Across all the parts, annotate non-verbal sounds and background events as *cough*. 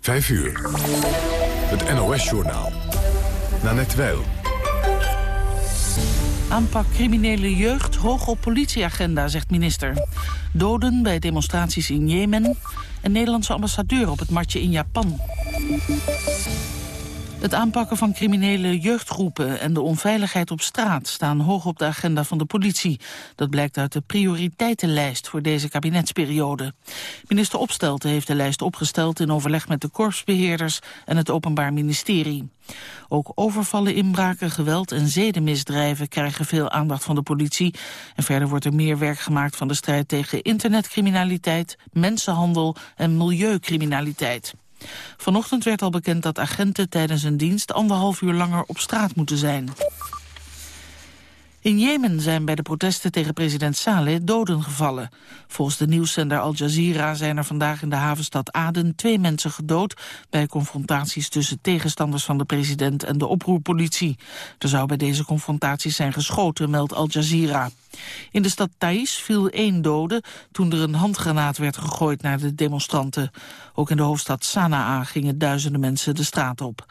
5 uur. Het NOS-journaal. Nanette Weil. Aanpak criminele jeugd hoog op politieagenda, zegt minister. Doden bij demonstraties in Jemen. En Nederlandse ambassadeur op het matje in Japan. Het aanpakken van criminele jeugdgroepen en de onveiligheid op straat staan hoog op de agenda van de politie. Dat blijkt uit de prioriteitenlijst voor deze kabinetsperiode. Minister Opstelten heeft de lijst opgesteld in overleg met de korpsbeheerders en het Openbaar Ministerie. Ook overvallen, inbraken, geweld en zedenmisdrijven krijgen veel aandacht van de politie. En verder wordt er meer werk gemaakt van de strijd tegen internetcriminaliteit, mensenhandel en milieucriminaliteit. Vanochtend werd al bekend dat agenten tijdens een dienst anderhalf uur langer op straat moeten zijn. In Jemen zijn bij de protesten tegen president Saleh doden gevallen. Volgens de nieuwszender Al Jazeera zijn er vandaag in de havenstad Aden twee mensen gedood bij confrontaties tussen tegenstanders van de president en de oproerpolitie. Er zou bij deze confrontaties zijn geschoten, meldt Al Jazeera. In de stad Thais viel één dode toen er een handgranaat werd gegooid naar de demonstranten. Ook in de hoofdstad Sanaa gingen duizenden mensen de straat op.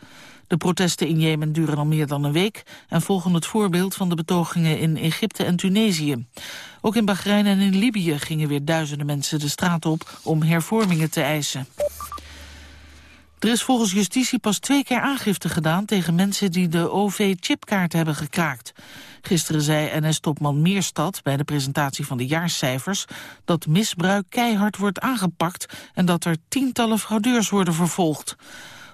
De protesten in Jemen duren al meer dan een week... en volgen het voorbeeld van de betogingen in Egypte en Tunesië. Ook in Bahrein en in Libië gingen weer duizenden mensen de straat op... om hervormingen te eisen. Er is volgens justitie pas twee keer aangifte gedaan tegen mensen die de OV-chipkaart hebben gekraakt. Gisteren zei NS-topman Meerstad bij de presentatie van de jaarcijfers dat misbruik keihard wordt aangepakt en dat er tientallen fraudeurs worden vervolgd.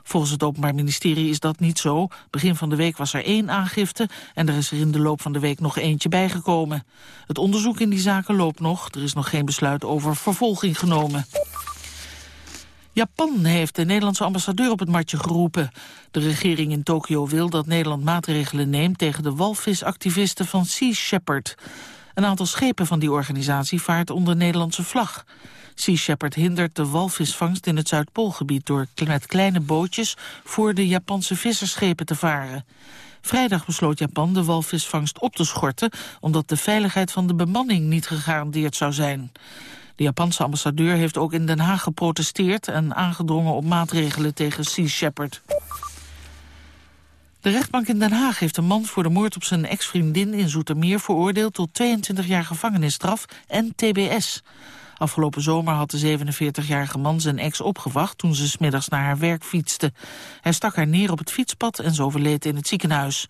Volgens het Openbaar Ministerie is dat niet zo. Begin van de week was er één aangifte en er is er in de loop van de week nog eentje bijgekomen. Het onderzoek in die zaken loopt nog. Er is nog geen besluit over vervolging genomen. Japan heeft de Nederlandse ambassadeur op het matje geroepen. De regering in Tokio wil dat Nederland maatregelen neemt... tegen de walvisactivisten van Sea Shepherd. Een aantal schepen van die organisatie vaart onder Nederlandse vlag. Sea Shepherd hindert de walvisvangst in het Zuidpoolgebied... door met kleine bootjes voor de Japanse visserschepen te varen. Vrijdag besloot Japan de walvisvangst op te schorten... omdat de veiligheid van de bemanning niet gegarandeerd zou zijn. De Japanse ambassadeur heeft ook in Den Haag geprotesteerd... en aangedrongen op maatregelen tegen Sea Shepherd. De rechtbank in Den Haag heeft een man voor de moord op zijn ex-vriendin in Zoetermeer veroordeeld tot 22 jaar gevangenisstraf en tbs. Afgelopen zomer had de 47-jarige man zijn ex opgewacht toen ze smiddags naar haar werk fietste. Hij stak haar neer op het fietspad en ze overleed in het ziekenhuis.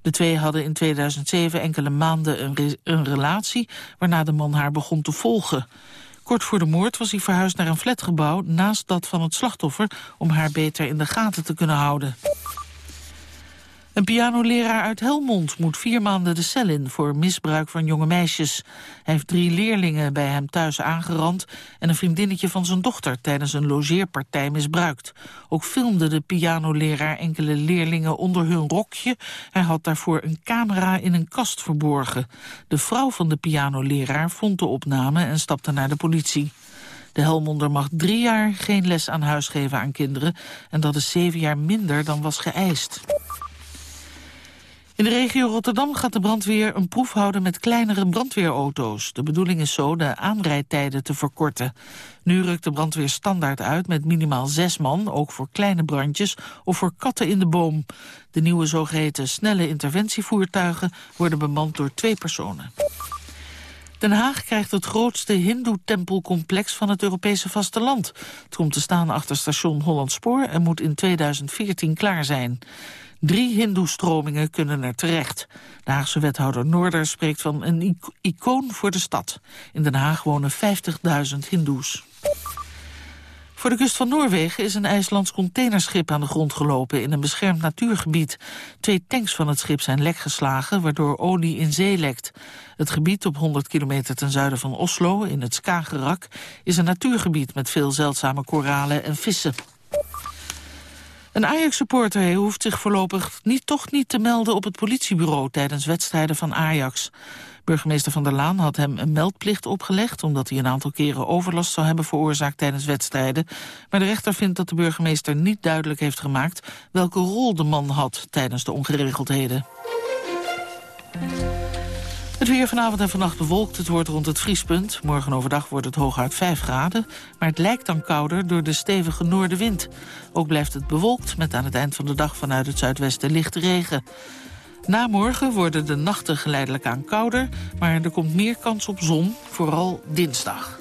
De twee hadden in 2007 enkele maanden een, een relatie... waarna de man haar begon te volgen. Kort voor de moord was hij verhuisd naar een flatgebouw naast dat van het slachtoffer... om haar beter in de gaten te kunnen houden. Een pianoleraar uit Helmond moet vier maanden de cel in voor misbruik van jonge meisjes. Hij heeft drie leerlingen bij hem thuis aangerand en een vriendinnetje van zijn dochter tijdens een logeerpartij misbruikt. Ook filmde de pianoleraar enkele leerlingen onder hun rokje. Hij had daarvoor een camera in een kast verborgen. De vrouw van de pianoleraar vond de opname en stapte naar de politie. De Helmonder mag drie jaar geen les aan huis geven aan kinderen... en dat is zeven jaar minder dan was geëist. In de regio Rotterdam gaat de brandweer een proef houden met kleinere brandweerauto's. De bedoeling is zo de aanrijdtijden te verkorten. Nu rukt de brandweer standaard uit met minimaal zes man, ook voor kleine brandjes of voor katten in de boom. De nieuwe zogeheten snelle interventievoertuigen worden bemand door twee personen. Den Haag krijgt het grootste hindoe-tempelcomplex van het Europese vasteland. Het komt te staan achter station Hollandspoor en moet in 2014 klaar zijn. Drie hindoestromingen kunnen er terecht. De Haagse wethouder Noorder spreekt van een icoon voor de stad. In Den Haag wonen 50.000 hindoes. Voor de kust van Noorwegen is een IJslands containerschip aan de grond gelopen in een beschermd natuurgebied. Twee tanks van het schip zijn lek geslagen, waardoor olie in zee lekt. Het gebied op 100 kilometer ten zuiden van Oslo, in het Skagerrak, is een natuurgebied met veel zeldzame koralen en vissen. Een Ajax-supporter hoeft zich voorlopig niet, toch niet te melden op het politiebureau tijdens wedstrijden van Ajax. Burgemeester Van der Laan had hem een meldplicht opgelegd... omdat hij een aantal keren overlast zou hebben veroorzaakt tijdens wedstrijden. Maar de rechter vindt dat de burgemeester niet duidelijk heeft gemaakt... welke rol de man had tijdens de ongeregeldheden. Het weer vanavond en vannacht bewolkt. Het wordt rond het vriespunt. Morgen overdag wordt het hooguit 5 graden. Maar het lijkt dan kouder door de stevige noordenwind. Ook blijft het bewolkt met aan het eind van de dag vanuit het zuidwesten lichte regen. Na morgen worden de nachten geleidelijk aan kouder... maar er komt meer kans op zon, vooral dinsdag.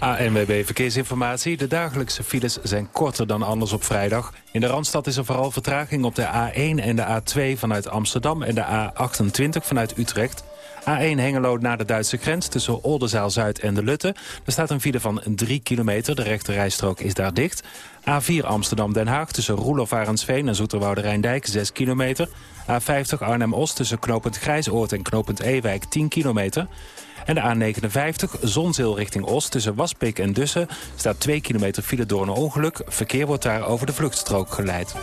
ANWB Verkeersinformatie. De dagelijkse files zijn korter dan anders op vrijdag. In de Randstad is er vooral vertraging op de A1 en de A2 vanuit Amsterdam... en de A28 vanuit Utrecht. A1 Hengelo naar de Duitse grens tussen Oldenzaal-Zuid en de Lutte. Er staat een file van 3 kilometer, de rechte rijstrook is daar dicht. A4 Amsterdam-Den Haag tussen Roelof Arendsveen en Zoeterwoude Rijndijk 6 kilometer. A50 Arnhem-Oost tussen knooppunt Grijsoord en knooppunt Ewijk 10 kilometer. En de A59 Zonzeel richting Oost tussen Waspik en Dussen... staat 2 kilometer file door een ongeluk. Verkeer wordt daar over de vluchtstrook geleid.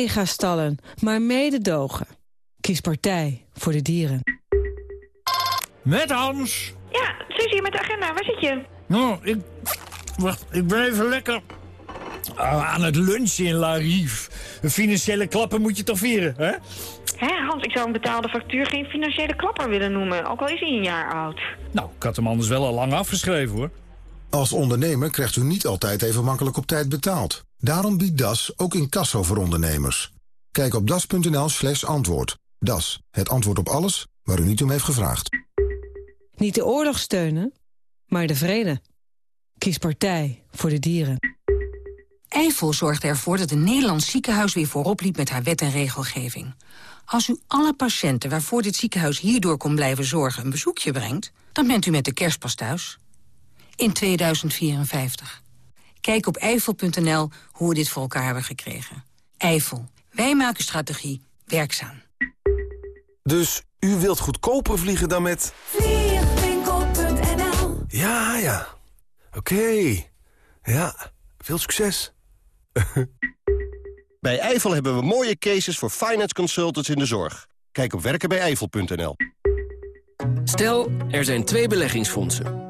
Megastallen, maar mededogen. Kies partij voor de dieren. Met Hans. Ja, Suzie met de agenda. Waar zit je? Nou, ik... Wacht, ik ben even lekker ah, aan het lunchen in La Rive. Een financiële klappen moet je toch vieren, hè? Hé, Hans, ik zou een betaalde factuur geen financiële klapper willen noemen. Ook al is hij een jaar oud. Nou, ik had hem anders wel al lang afgeschreven, hoor. Als ondernemer krijgt u niet altijd even makkelijk op tijd betaald. Daarom biedt DAS ook incasso voor ondernemers. Kijk op das.nl slash antwoord. DAS, het antwoord op alles waar u niet om heeft gevraagd. Niet de oorlog steunen, maar de vrede. Kies partij voor de dieren. Eifel zorgde ervoor dat een Nederlands ziekenhuis weer voorop liep met haar wet en regelgeving. Als u alle patiënten waarvoor dit ziekenhuis hierdoor kon blijven zorgen een bezoekje brengt, dan bent u met de kerstpas thuis. In 2054. Kijk op eifel.nl hoe we dit voor elkaar hebben gekregen. Eifel. Wij maken strategie werkzaam. Dus u wilt goedkoper vliegen dan met... Vliegwinkel.nl Ja, ja. Oké. Ja, veel succes. *laughs* Bij Eifel hebben we mooie cases voor finance consultants in de zorg. Kijk op werkenbijeifel.nl. Stel, er zijn twee beleggingsfondsen.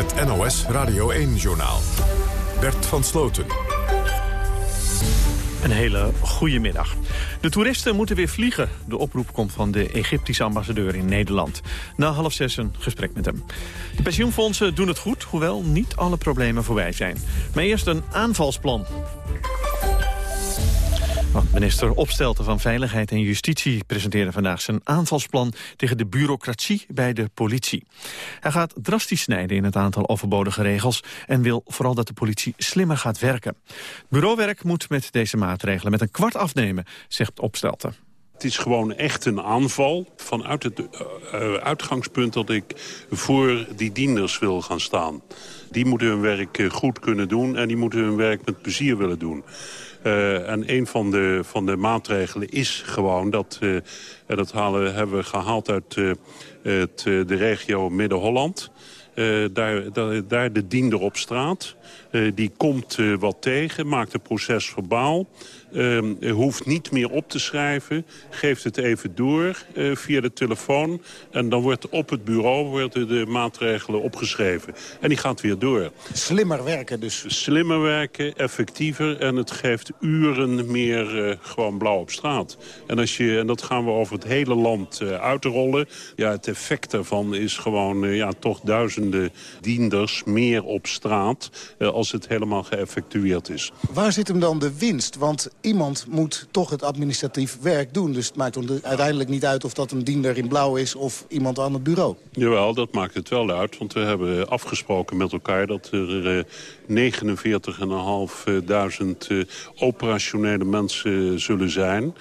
Het NOS Radio 1-journaal. Bert van Sloten. Een hele goede middag. De toeristen moeten weer vliegen. De oproep komt van de Egyptische ambassadeur in Nederland. Na half zes een gesprek met hem. De pensioenfondsen doen het goed, hoewel niet alle problemen voorbij zijn. Maar eerst een aanvalsplan. Minister Opstelten van Veiligheid en Justitie presenteerde vandaag zijn aanvalsplan tegen de bureaucratie bij de politie. Hij gaat drastisch snijden in het aantal overbodige regels en wil vooral dat de politie slimmer gaat werken. Bureauwerk moet met deze maatregelen met een kwart afnemen, zegt Opstelten. Het is gewoon echt een aanval vanuit het uh, uitgangspunt dat ik voor die dienders wil gaan staan. Die moeten hun werk eh, goed kunnen doen en die moeten hun werk met plezier willen doen. Uh, en een van de, van de maatregelen is gewoon dat... Uh, dat halen, hebben we gehaald uit uh, het, de regio Midden-Holland... daar, daar, daar de diender op straat. die komt wat tegen, maakt het proces verbaal... Uh, hoeft niet meer op te schrijven. Geeft het even door uh, via de telefoon. En dan wordt op het bureau worden de maatregelen opgeschreven. En die gaat weer door. Slimmer werken dus. Slimmer werken, effectiever. En het geeft uren meer uh, gewoon blauw op straat. En, als je, en dat gaan we over het hele land uitrollen. Ja, het effect daarvan is gewoon ja, toch duizenden dienders meer op straat. als het helemaal geëffectueerd is. Waar zit hem dan de winst? Want iemand moet toch het administratief werk doen. Dus het maakt uiteindelijk niet uit of dat een diender in blauw is... of iemand aan het bureau. Jawel, dat maakt het wel uit. Want we hebben afgesproken met elkaar dat er 49.500 uh, operationele mensen zullen zijn.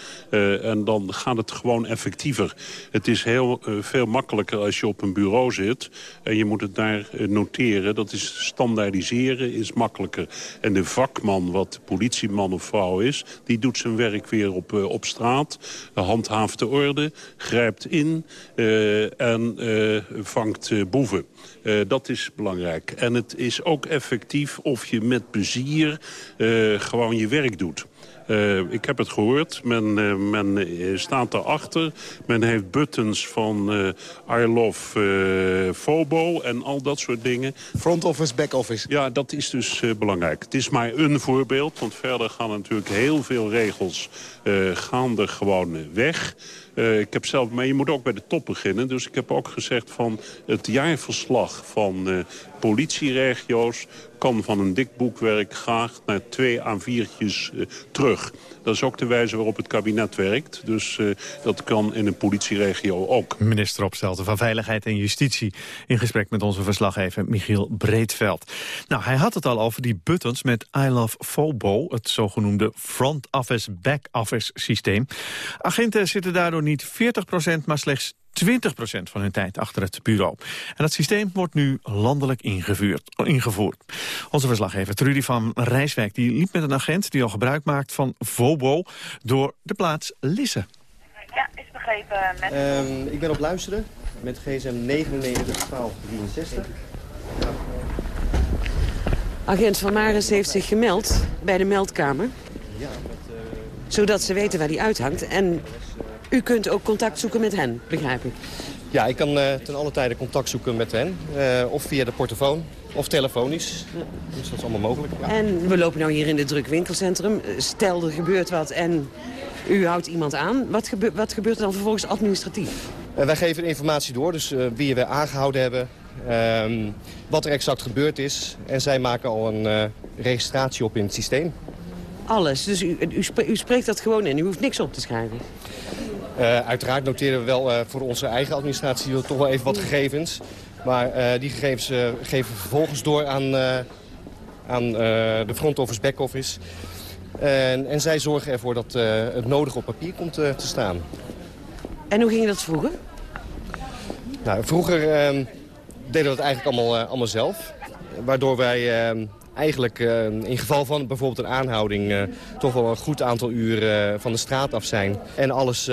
En dan gaat het gewoon effectiever. Het is heel veel makkelijker als je op een bureau zit... en je moet het daar noteren. Dat is standaardiseren is makkelijker. En de vakman, wat politieman of vrouw is die doet zijn werk weer op, op straat. handhaaft de orde, grijpt in en vangt boeven. dat is belangrijk. En het is ook effectief of je met plezier gewoon je werk doet. Uh, ik heb het gehoord. Men, uh, men uh, staat erachter. Men heeft buttons van I love Fobo en al dat soort dingen. Front office, back office. Ja, dat is dus belangrijk. Het is maar een voorbeeld, want verder gaan natuurlijk heel veel regels gaan er gewoon weg. Uh, ik heb zelf, maar je moet ook bij de top beginnen. Dus ik heb ook gezegd van het jaarverslag van uh, politieregio's kan van een dik boekwerk graag naar twee A4'tjes uh, terug. Dat is ook de wijze waarop het kabinet werkt. Dus uh, dat kan in een politieregio ook. Minister Opstelten van Veiligheid en Justitie... in gesprek met onze verslaggever Michiel Breedveld. Nou, hij had het al over die buttons met I Love Fobo... het zogenoemde front office, back office systeem. Agenten zitten daardoor niet 40% maar slechts 20% van hun tijd achter het bureau. En dat systeem wordt nu landelijk ingevoerd. Onze verslaggever Trudy van Rijswijk die liep met een agent... die al gebruik maakt van Vobo door de plaats Lisse. Ja, is begrepen. Met... Um, ik ben op luisteren met gsm 991263. Agent Van Maris heeft zich gemeld bij de meldkamer. Ja, met, uh... Zodat ze weten waar hij uithangt. En u kunt ook contact zoeken met hen, begrijp ik. Ja, ik kan uh, ten alle tijde contact zoeken met hen. Uh, of via de portofoon, of telefonisch. Dus dat is allemaal mogelijk. Ja. En we lopen nou hier in dit druk winkelcentrum. Stel, er gebeurt wat en u houdt iemand aan. Wat, gebe wat gebeurt er dan vervolgens administratief? Uh, wij geven informatie door, dus wie we aangehouden hebben... Ehm, wat er exact gebeurd is. En zij maken al een registratie op in het systeem. Alles, dus u, u, u spreekt dat gewoon in, u hoeft niks op te schrijven? Uh, uiteraard noteren we wel uh, voor onze eigen administratie toch wel even wat gegevens. Maar uh, die gegevens geven we vervolgens door aan, aan de front office, back office. En, en zij zorgen ervoor dat het nodig op papier komt te staan. En hoe ging dat vroeger? Nou, vroeger ehm, deden we dat eigenlijk allemaal, allemaal zelf. Waardoor wij ehm, eigenlijk uh, in geval van bijvoorbeeld een aanhouding... Uh, toch wel een goed aantal uur uh, van de straat af zijn. En alles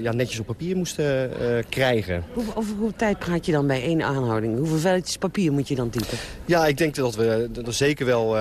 ja, netjes op papier moesten krijgen. Hoe, over hoeveel tijd praat je dan bij één aanhouding? Hoeveel velletjes papier moet je dan typen? Ja, ik denk dat we er zeker wel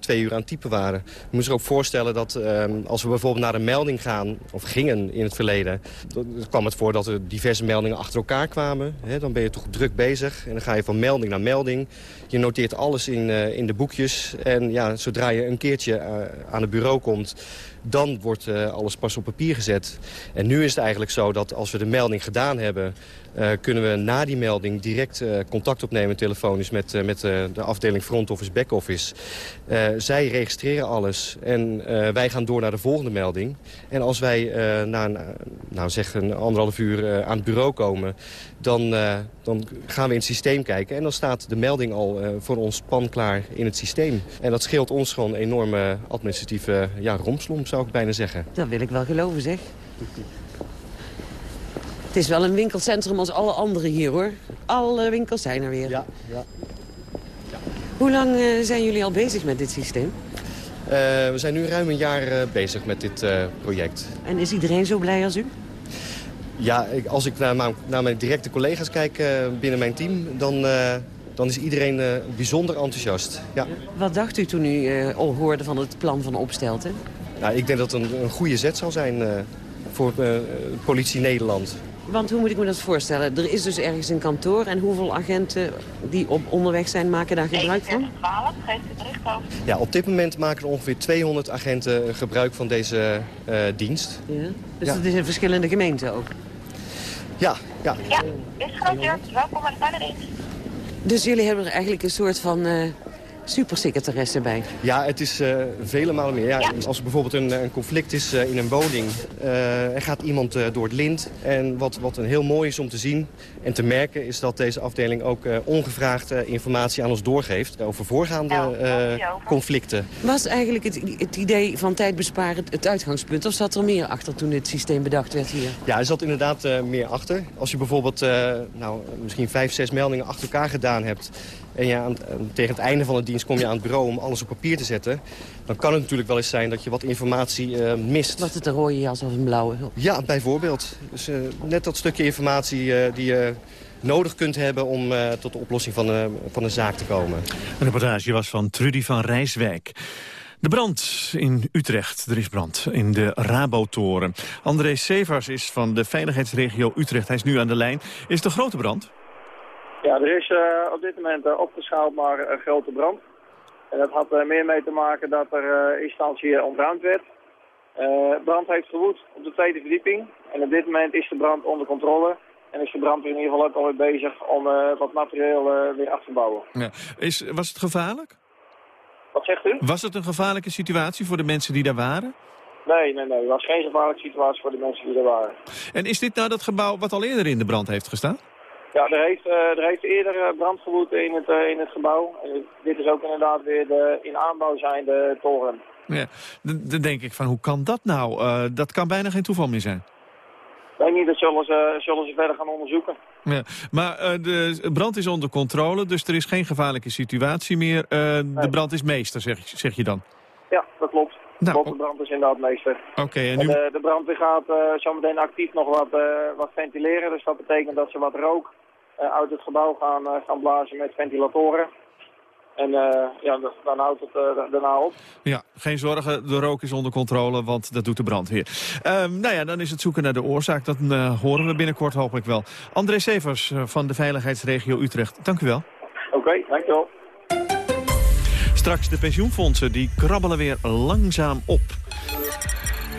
twee uur aan typen waren. Je moet zich ook voorstellen dat als we bijvoorbeeld naar een melding gaan... of gingen in het verleden... dan kwam het voor dat er diverse meldingen achter elkaar kwamen. Hè, dan ben je toch druk bezig. En dan ga je van melding naar melding. Je noteert alles in, in de boekjes en ja, zodra je een keertje uh, aan het bureau komt... dan wordt uh, alles pas op papier gezet. En nu is het eigenlijk zo dat als we de melding gedaan hebben... Uh, kunnen we na die melding direct contact opnemen telefonisch... met, met de afdeling front office, back office. zij registreren alles en wij gaan door naar de volgende melding. En als wij na nou zeg een anderhalf uur aan het bureau komen... Dan, dan gaan we in het systeem kijken en dan staat de melding al voor ons pan klaar in het systeem. En dat scheelt ons gewoon een enorme administratieve ja, romslomp, zou ik bijna zeggen. Dat wil ik wel geloven, zeg. Het is wel een winkelcentrum als alle andere hier, hoor. Alle winkels zijn er weer. Ja, ja. ja. Hoe lang uh, zijn jullie al bezig met dit systeem? Uh, we zijn nu ruim een jaar uh, bezig met dit project. En is iedereen zo blij als u? Ja, als ik naar, naar mijn directe collega's kijk binnen mijn team... dan dan is iedereen bijzonder enthousiast. Ja. Wat dacht u toen u uh, hoorde van het plan van Opstelten? Nou, ik denk dat het een, een goede zet zal zijn voor politie Nederland. Want hoe moet ik me dat voorstellen? Er is dus ergens een kantoor en hoeveel agenten die op onderweg zijn maken daar gebruik van? 12, geeft u bericht over. Ja, op dit moment maken er ongeveer 200 agenten gebruik van deze dienst. Ja? Dus ja. dat is in verschillende gemeenten ook? Ja, ja. Ja, is genoteerd. Welkom bij de. Dus jullie hebben er eigenlijk een soort van uh, supersecretaresse bij? Ja, het is uh, vele malen meer. Ja, Als er bijvoorbeeld een, een conflict is uh, in een woning... er gaat iemand door het lint. En wat, wat een heel mooi is om te zien en te merken... is dat deze afdeling ook ongevraagd informatie aan ons doorgeeft... over voorgaande conflicten. Was eigenlijk het, het, idee van tijd besparen het uitgangspunt? Of zat er meer achter toen dit systeem bedacht werd hier? Ja, er zat inderdaad meer achter. Als je bijvoorbeeld nou, misschien vijf, zes meldingen achter elkaar gedaan hebt en ja, aan, tegen het einde van de dienst kom je aan het bureau om alles op papier te zetten... dan kan het natuurlijk wel eens zijn dat je wat informatie uh, mist. Wat het een rode jas of een blauwe? Ja, bijvoorbeeld. Dus uh, net dat stukje informatie uh, die je nodig kunt hebben om tot de oplossing van, de, van de zaak te komen. Een reportage was van Trudy van Rijswijk. De brand in Utrecht. Er is brand in de Rabotoren. André Severs is van de veiligheidsregio Utrecht. Hij is nu aan de lijn. Is het een grote brand? Ja, er is uh, op dit moment uh, opgeschaald naar een grote brand. En dat had meer mee te maken dat er in instantie ontruimd werd. brand heeft gewoed op de tweede verdieping. En op dit moment is de brand onder controle. En is de brand in ieder geval ook alweer bezig om wat materieel weer af te bouwen. Ja. Is, was het gevaarlijk? Wat zegt u? Was het een gevaarlijke situatie voor de mensen die daar waren? Nee, nee, nee. Het was geen gevaarlijke situatie voor de mensen die er waren. En is dit nou dat gebouw wat al eerder in de brand heeft gestaan? Ja, er heeft, uh, er heeft eerder eh, brand gewoed in het, uh, in het gebouw. Dit is ook inderdaad weer de in aanbouw zijnde toren. Ja, dan denk ik van hoe kan dat nou? Uh, dat kan bijna geen toeval meer zijn. Weet niet, dat zullen ze, zullen ze verder gaan onderzoeken. Ja, maar de brand is onder controle, dus er is geen gevaarlijke situatie meer. De brand is meester, zeg, zeg je dan? Ja, dat klopt. Nou, de brand is inderdaad meester. Oké, en nu... de, de brandweer gaat uh, zometeen actief nog wat, wat ventileren. Dus dat betekent dat ze wat rook uit het gebouw gaan, gaan blazen met ventilatoren. En ja, dan houdt het daarna op. Ja, geen zorgen, de rook is onder controle, want dat doet de brandweer. Ehm, nou ja, dan is het zoeken naar de oorzaak. Dat horen we binnenkort hopelijk wel. André Severs van de Veiligheidsregio Utrecht, dank u wel. Oké, okay, wel. Straks de pensioenfondsen, die krabbelen weer langzaam op.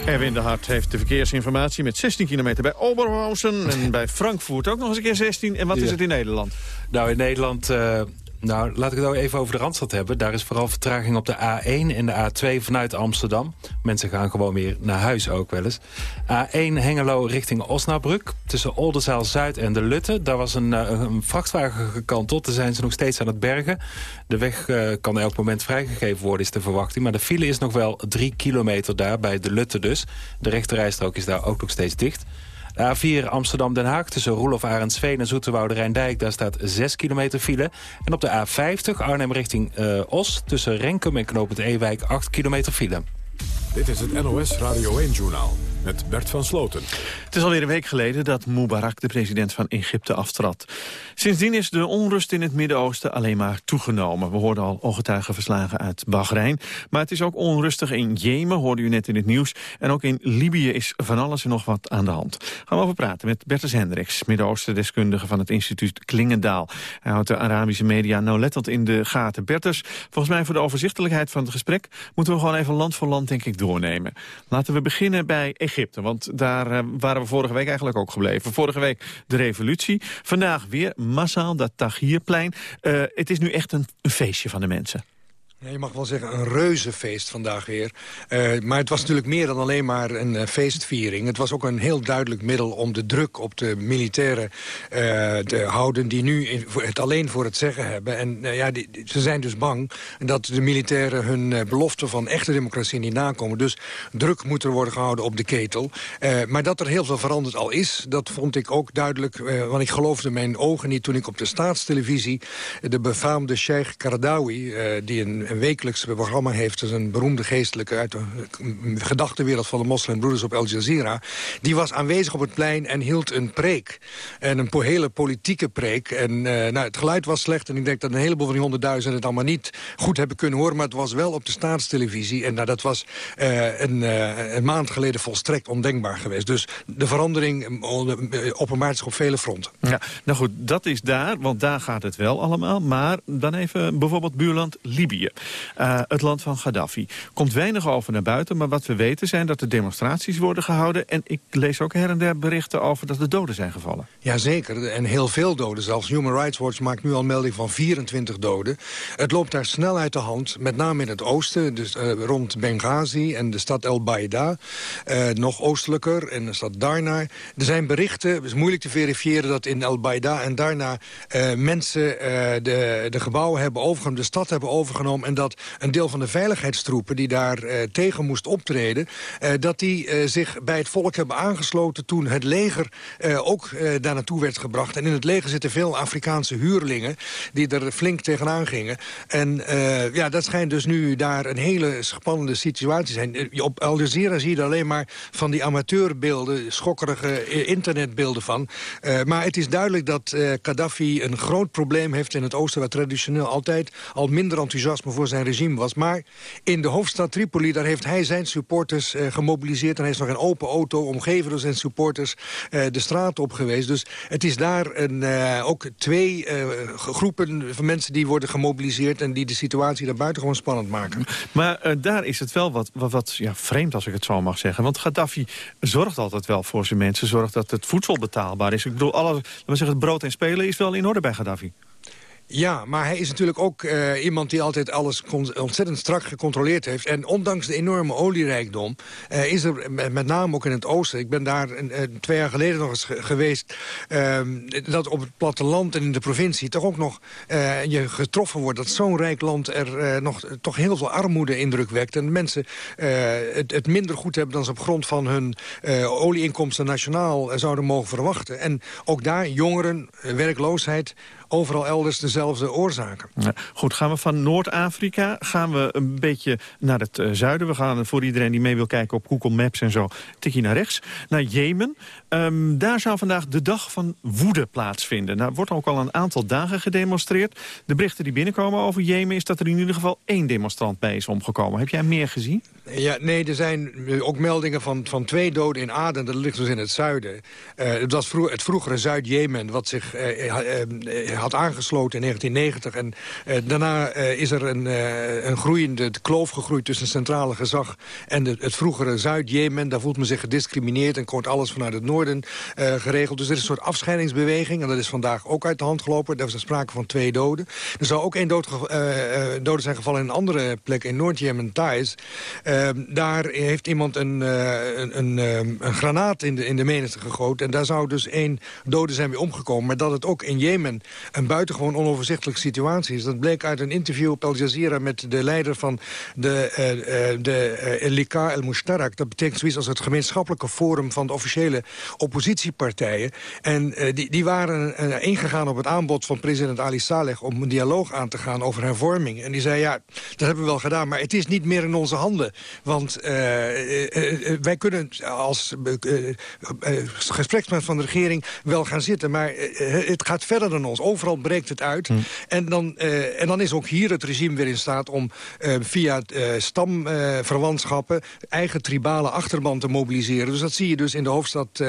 Erwin de Hart heeft de verkeersinformatie met 16 kilometer bij Oberhausen... en *laughs* bij Frankfurt ook nog eens een keer 16. En wat is het in Nederland? Nou, in Nederland uh, nou, laat ik het nou even over de Randstad hebben. Daar is vooral vertraging op de A1 en de A2 vanuit Amsterdam. Mensen gaan gewoon weer naar huis ook wel eens. A1 Hengelo richting Osnabrück. Tussen Oldenzaal-Zuid en de Lutte. Daar was een, eh, een, vrachtwagen gekanteld. Daar zijn ze nog steeds aan het bergen. De weg uh, kan elk moment vrijgegeven worden, is de verwachting. Maar de file is nog wel drie kilometer daar, bij de Lutte dus. De rechterrijstrook is daar ook nog steeds dicht. A4 Amsterdam-Den Haag tussen Roelof Arendsveen en Zoeterwoude Rijndijk. Daar staat 6 kilometer file. En op de A50 Arnhem richting uh, Os tussen Renkum en Knoop het Ewijk 8 kilometer file. Dit is het NOS Radio 1-journaal met Bert van Sloten. Het is alweer een week geleden dat Mubarak, de president van Egypte, aftrad. Sindsdien is de onrust in het Midden-Oosten alleen maar toegenomen. We hoorden al ongetuigenverslagen uit Bahrein. Maar het is ook onrustig in Jemen, hoorde u net in het nieuws. En ook in Libië is van alles en nog wat aan de hand. Gaan we over praten met Bertus Hendricks, Midden-Oosten-deskundige van het instituut Klingendaal. Hij houdt de Arabische media nauwlettend in de gaten. Bertus, volgens mij voor de overzichtelijkheid van het gesprek... moeten we gewoon even land voor land, denk ik, doornemen. Laten we beginnen bij Egypte. Egypte. Want daar uh, waren we vorige week eigenlijk ook gebleven. Vorige week de revolutie. Vandaag weer massaal dat Tahrirplein. Uh, het is nu echt een, een feestje van de mensen. Je mag wel zeggen een reuzenfeest vandaag weer. Uh, maar het was natuurlijk meer dan alleen maar een uh, feestviering. Het was ook een heel duidelijk middel om de druk op de militairen uh, te houden... die nu het alleen voor het zeggen hebben. En ja, die, ze zijn dus bang dat de militairen hun belofte van echte democratie niet nakomen. Dus druk moet er worden gehouden op de ketel. maar dat er heel veel veranderd al is, dat vond ik ook duidelijk. want ik geloofde mijn ogen niet toen ik op de staatstelevisie... de befaamde Sheikh Karadawi, die een een wekelijks programma heeft. Dus een beroemde geestelijke uit de gedachtenwereld van de moslimbroeders op Al Jazeera. Die was aanwezig op het plein en hield een preek. En een hele politieke preek. En uh, nou, het geluid was slecht. En ik denk dat een heleboel van die honderdduizenden het allemaal niet goed hebben kunnen horen. Maar het was wel op de staatstelevisie. En nou, dat was uh, een, uh, een, maand geleden volstrekt ondenkbaar geweest. Dus de verandering zich op vele fronten. Ja, nou goed, dat is daar, want daar gaat het wel allemaal. Maar dan even bijvoorbeeld buurland Libië. Uh, het land van Gaddafi. Komt weinig over naar buiten, maar wat we weten zijn dat er demonstraties worden gehouden. En ik lees ook her en der berichten over dat er doden zijn gevallen. Jazeker, en heel veel doden zelfs. Human Rights Watch maakt nu al melding van 24 doden. Het loopt daar snel uit de hand, met name in het oosten, dus uh, rond Benghazi en de stad El Baida. Uh, nog oostelijker, en de stad Darna. Er zijn berichten, het is moeilijk te verifiëren dat in El Baida en Darna mensen de, de gebouwen hebben overgenomen, de stad hebben overgenomen En dat een deel van de veiligheidstroepen die daar tegen moest optreden... dat die zich bij het volk hebben aangesloten toen het leger ook daar naartoe werd gebracht. En in het leger zitten veel Afrikaanse huurlingen die er flink tegenaan gingen. En ja, dat schijnt dus nu daar een hele spannende situatie te zijn. Op Al Jazeera zie je alleen maar van die amateurbeelden... schokkerige internetbeelden van. maar het is duidelijk dat Gaddafi een groot probleem heeft in het oosten... waar traditioneel altijd al minder enthousiasme zijn regime was. Maar in de hoofdstad Tripoli, daar heeft hij zijn supporters uh, gemobiliseerd... en hij is nog een open auto, omgeven door zijn supporters, uh, de straat op geweest. Dus het is daar een, uh, ook twee groepen van mensen die worden gemobiliseerd... en die de situatie daar buiten gewoon spannend maken. Maar daar is het wel wat, wat, ja, vreemd, als ik het zo mag zeggen. Want Gaddafi zorgt altijd wel voor zijn mensen. Zorgt dat het voedsel betaalbaar is. Ik bedoel, alles, we zeggen, het brood en spelen is wel in orde bij Gaddafi. Ja, maar hij is natuurlijk ook uh, iemand die altijd alles ontzettend strak gecontroleerd heeft. En ondanks de enorme olierijkdom uh, is er met name ook in het oosten... ik ben daar twee jaar geleden nog eens geweest... Uh, dat op het platteland en in de provincie toch ook nog uh, je getroffen wordt... dat zo'n rijk land er nog toch heel veel armoede indruk wekt. En mensen het, het, minder goed hebben dan ze op grond van hun olieinkomsten nationaal zouden mogen verwachten. En ook daar jongeren, werkloosheid overal elders dezelfde oorzaken. Ja, goed, gaan we van Noord-Afrika gaan we een beetje naar het uh, zuiden. We gaan voor iedereen die mee wil kijken op Google Maps en zo... tikje naar rechts, naar Jemen. Um, daar zou vandaag de dag van woede plaatsvinden. Nou, wordt ook al een aantal dagen gedemonstreerd. De berichten die binnenkomen over Jemen... is dat er in ieder geval één demonstrant bij is omgekomen. Heb jij meer gezien? Ja, nee, er zijn ook meldingen van, van twee doden in Aden. Dat ligt dus in het zuiden. Uh, het was vroeg, het vroegere Zuid-Jemen... wat zich uh, had aangesloten in 1990. En daarna is er een, een groeiende kloof gegroeid... tussen het centrale gezag en de, het vroegere Zuid-Jemen. Daar voelt men zich gediscrimineerd en komt alles vanuit het noorden geregeld. Dus er is een soort afscheidingsbeweging. En dat is vandaag ook uit de hand gelopen. Er was sprake van twee doden. Er zou ook één dood, doden zijn gevallen in een andere plek in Noord-Jemen, Thais... Ehm, daar heeft iemand een, een, een, een, granaat in de, in de menigte gegoten. En daar zou dus één dode zijn mee omgekomen. Maar dat het ook in Jemen een buitengewoon onoverzichtelijke situatie is. Dat bleek uit een interview op Al Jazeera met de leider van de, uh, de uh, Lika El Mushtarak. Dat betekent zoiets als het gemeenschappelijke forum van de officiële oppositiepartijen. En die, die waren ingegaan op het aanbod van president Ali Saleh om een dialoog aan te gaan over hervorming. En die zei, ja, dat hebben we wel gedaan, maar het is niet meer in onze handen. Want wij kunnen als gespreksman van de regering wel gaan zitten. Maar het gaat verder dan ons. Overal breekt het uit. Hm. En, dan, en dan is ook hier het regime weer in staat om via stamverwantschappen... eigen tribale achterban te mobiliseren. Dus dat zie je dus in de hoofdstad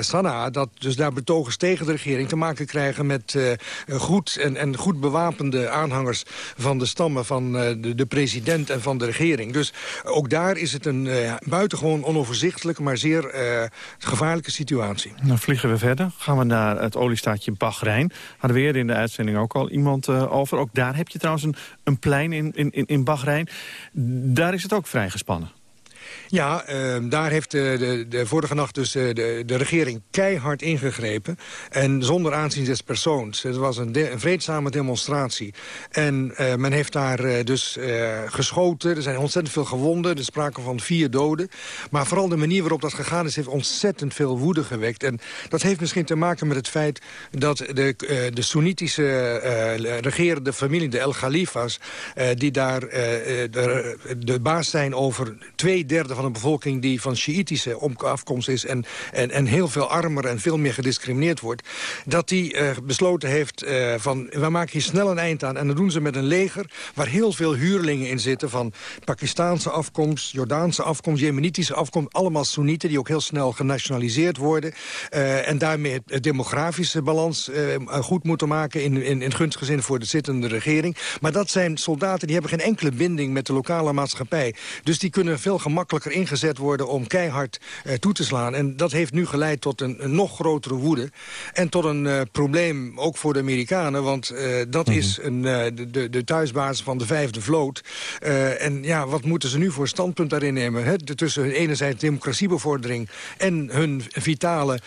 Sanaa. Dat dus daar betogers tegen de regering te maken krijgen... met goed en, en goed bewapende aanhangers van de stammen... van de, de president en van de regering. Dus ook daar is het een buitengewoon onoverzichtelijke, maar zeer gevaarlijke situatie. Dan vliegen we verder. Gaan we naar het oliestaatje Bahrein. Hadden we eerder in de uitzending ook al iemand uh, over. Ook daar heb je trouwens een, een plein in, in, in Bahrein. Daar is het ook vrij gespannen. Ja, uh, daar heeft de, de, de, vorige nacht dus uh, de, de regering keihard ingegrepen. En zonder aanzien des persoons. Het was een, vreedzame demonstratie. En uh, men heeft daar dus geschoten. Er zijn ontzettend veel gewonden. Er sprake van vier doden. Maar vooral de manier waarop dat gegaan is... heeft ontzettend veel woede gewekt. En dat heeft misschien te maken met het feit... dat de, de Soenitische regerende familie, de El Khalifa's... die daar de, de baas zijn over twee derde van de bevolking die van Sjiitische afkomst is... En, en, en heel veel armer en veel meer gediscrimineerd wordt... dat die uh, besloten heeft uh, van, we maken hier snel een eind aan. En dat doen ze met een leger waar heel veel huurlingen in zitten... van Pakistaanse afkomst, Jordaanse afkomst, Jemenitische afkomst... allemaal Soenieten die ook heel snel genationaliseerd worden... Uh, en daarmee het, demografische balans goed moeten maken... in, in, in voor de zittende regering. Maar dat zijn soldaten die hebben geen enkele binding met de lokale maatschappij. Dus die kunnen veel gemakkelijker makkelijker ingezet worden om keihard toe te slaan. En dat heeft nu geleid tot een, een nog grotere woede. En tot een probleem ook voor de Amerikanen. Want dat Mhm. is een, de, de, de thuisbasis van de vijfde vloot. en ja, wat moeten ze nu voor standpunt daarin nemen? Hè? De, tussen enerzijds democratiebevordering en hun vitale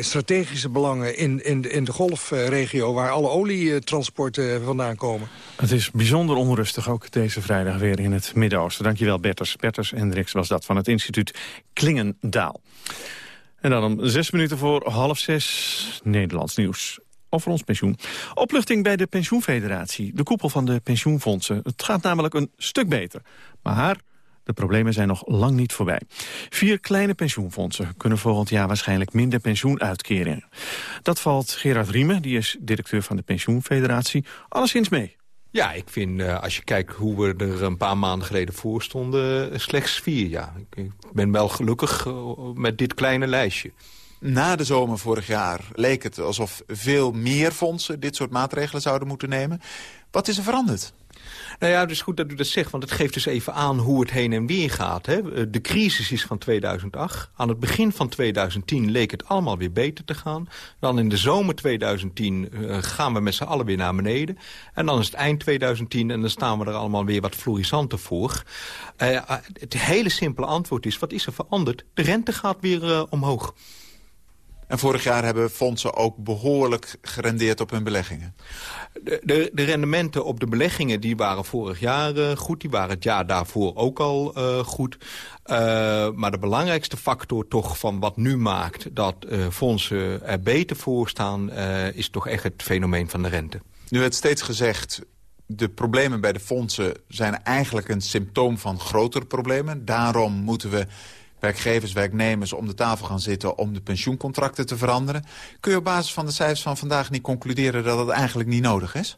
strategische belangen in, in, de, in de golfregio... waar alle olietransporten vandaan komen. Het is bijzonder onrustig, ook deze vrijdag weer in het Midden-Oosten. Dankjewel, Berters. Berters Was dat van het instituut Klingendaal. En dan om zes minuten voor half zes Nederlands nieuws over ons pensioen. Opluchting bij de pensioenfederatie, de koepel van de pensioenfondsen. Het gaat namelijk een stuk beter. Maar de problemen zijn nog lang niet voorbij. Vier kleine pensioenfondsen kunnen volgend jaar waarschijnlijk minder pensioenuitkeringen. Dat valt Gerard Riemen, die is directeur van de pensioenfederatie, alleszins mee. Ja, ik vind uh, als je kijkt hoe we er een paar maanden geleden voor stonden... Uh, slechts vier, ja. Ik ben wel gelukkig uh, met dit kleine lijstje. Na de zomer vorig jaar leek het alsof veel meer fondsen... dit soort maatregelen zouden moeten nemen. Wat is er veranderd? Nou ja, het is goed dat u dat zegt, want het geeft dus even aan hoe het heen en weer gaat. Hè. De crisis is van 2008. Aan het begin van 2010 leek het allemaal weer beter te gaan. Dan in de zomer 2010 uh, gaan we met z'n allen weer naar beneden. En dan is het eind 2010 en dan staan we er allemaal weer wat florissanter voor. Uh, het hele simpele antwoord is, wat is er veranderd? De rente gaat weer omhoog. En vorig jaar hebben fondsen ook behoorlijk gerendeerd op hun beleggingen. De, de, de rendementen op de beleggingen die waren vorig jaar uh, goed. Die waren het jaar daarvoor ook al uh, goed. Uh, maar de belangrijkste factor toch van wat nu maakt... dat fondsen er beter voor staan... is toch echt het fenomeen van de rente. Nu werd steeds gezegd... de problemen bij de fondsen zijn eigenlijk een symptoom van grotere problemen. Daarom moeten we werkgevers, werknemers om de tafel gaan zitten... om de pensioencontracten te veranderen. Kun je op basis van de cijfers van vandaag niet concluderen... dat dat eigenlijk niet nodig is?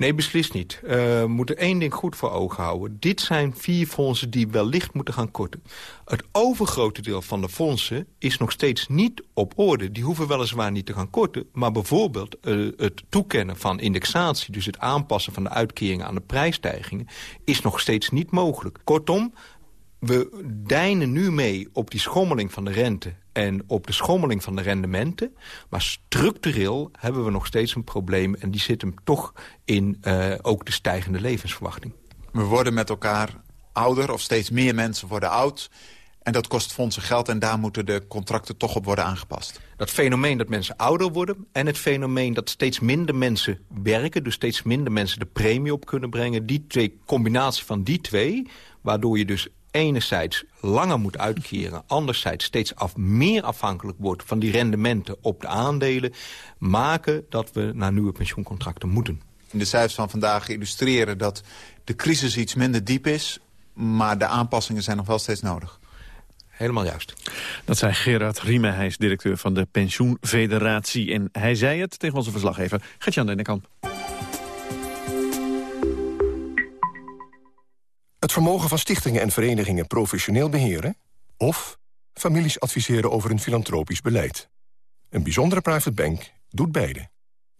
Nee, beslist niet. Uh, we moeten één ding goed voor ogen houden. Dit zijn vier fondsen die wellicht moeten gaan korten. Het overgrote deel van de fondsen is nog steeds niet op orde. Die hoeven weliswaar niet te gaan korten. Maar bijvoorbeeld uh, het toekennen van indexatie... dus het aanpassen van de uitkeringen aan de prijsstijgingen... is nog steeds niet mogelijk. Kortom, we deinen nu mee op die schommeling van de rente en op de schommeling van de rendementen. Maar structureel hebben we nog steeds een probleem... en die zit hem toch in uh, ook de stijgende levensverwachting. We worden met elkaar ouder, of steeds meer mensen worden oud... En dat kost fondsen geld en daar moeten de contracten toch op worden aangepast. Dat fenomeen dat mensen ouder worden... en het fenomeen dat steeds minder mensen werken... dus steeds minder mensen de premie op kunnen brengen... die twee, combinatie van die twee... waardoor je dus enerzijds langer moet uitkeren... anderzijds steeds af, meer afhankelijk wordt van die rendementen op de aandelen... maken dat we naar nieuwe pensioencontracten moeten. De cijfers van vandaag illustreren dat de crisis iets minder diep is... maar de aanpassingen zijn nog wel steeds nodig. Helemaal juist. Dat zei Gerard Riemen, hij is directeur van de Pensioenfederatie. En hij zei het tegen onze verslaggever Gertjan Dennekamp. Het vermogen van stichtingen en verenigingen professioneel beheren... of families adviseren over een filantropisch beleid. Een bijzondere private bank doet beide.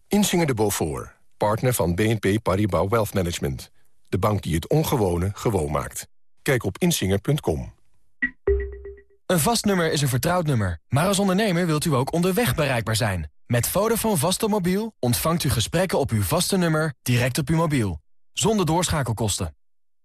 Insinger de Beaufort, partner van BNP Paribas Wealth Management. De bank die het ongewone gewoon maakt. Kijk op insinger.com. Een vast nummer is een vertrouwd nummer. Maar als ondernemer wilt u ook onderweg bereikbaar zijn. Met Vodafone vaste mobiel ontvangt u gesprekken op uw vaste nummer direct op uw mobiel. Zonder doorschakelkosten.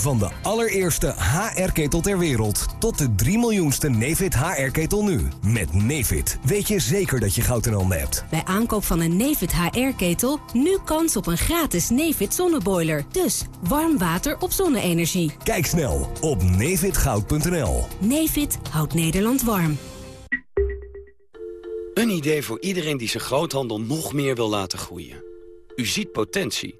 Van de allereerste HR-ketel ter wereld tot de 3 miljoenste Nefit HR-ketel nu. Met Nefit weet je zeker dat je goud in handen hebt. Bij aankoop van een Nefit HR-ketel nu kans op een gratis Nefit zonneboiler. Dus warm water op zonne-energie. Kijk snel op nefitgoud.nl. Nefit houdt Nederland warm. Een idee voor iedereen die zijn groothandel nog meer wil laten groeien. U ziet potentie,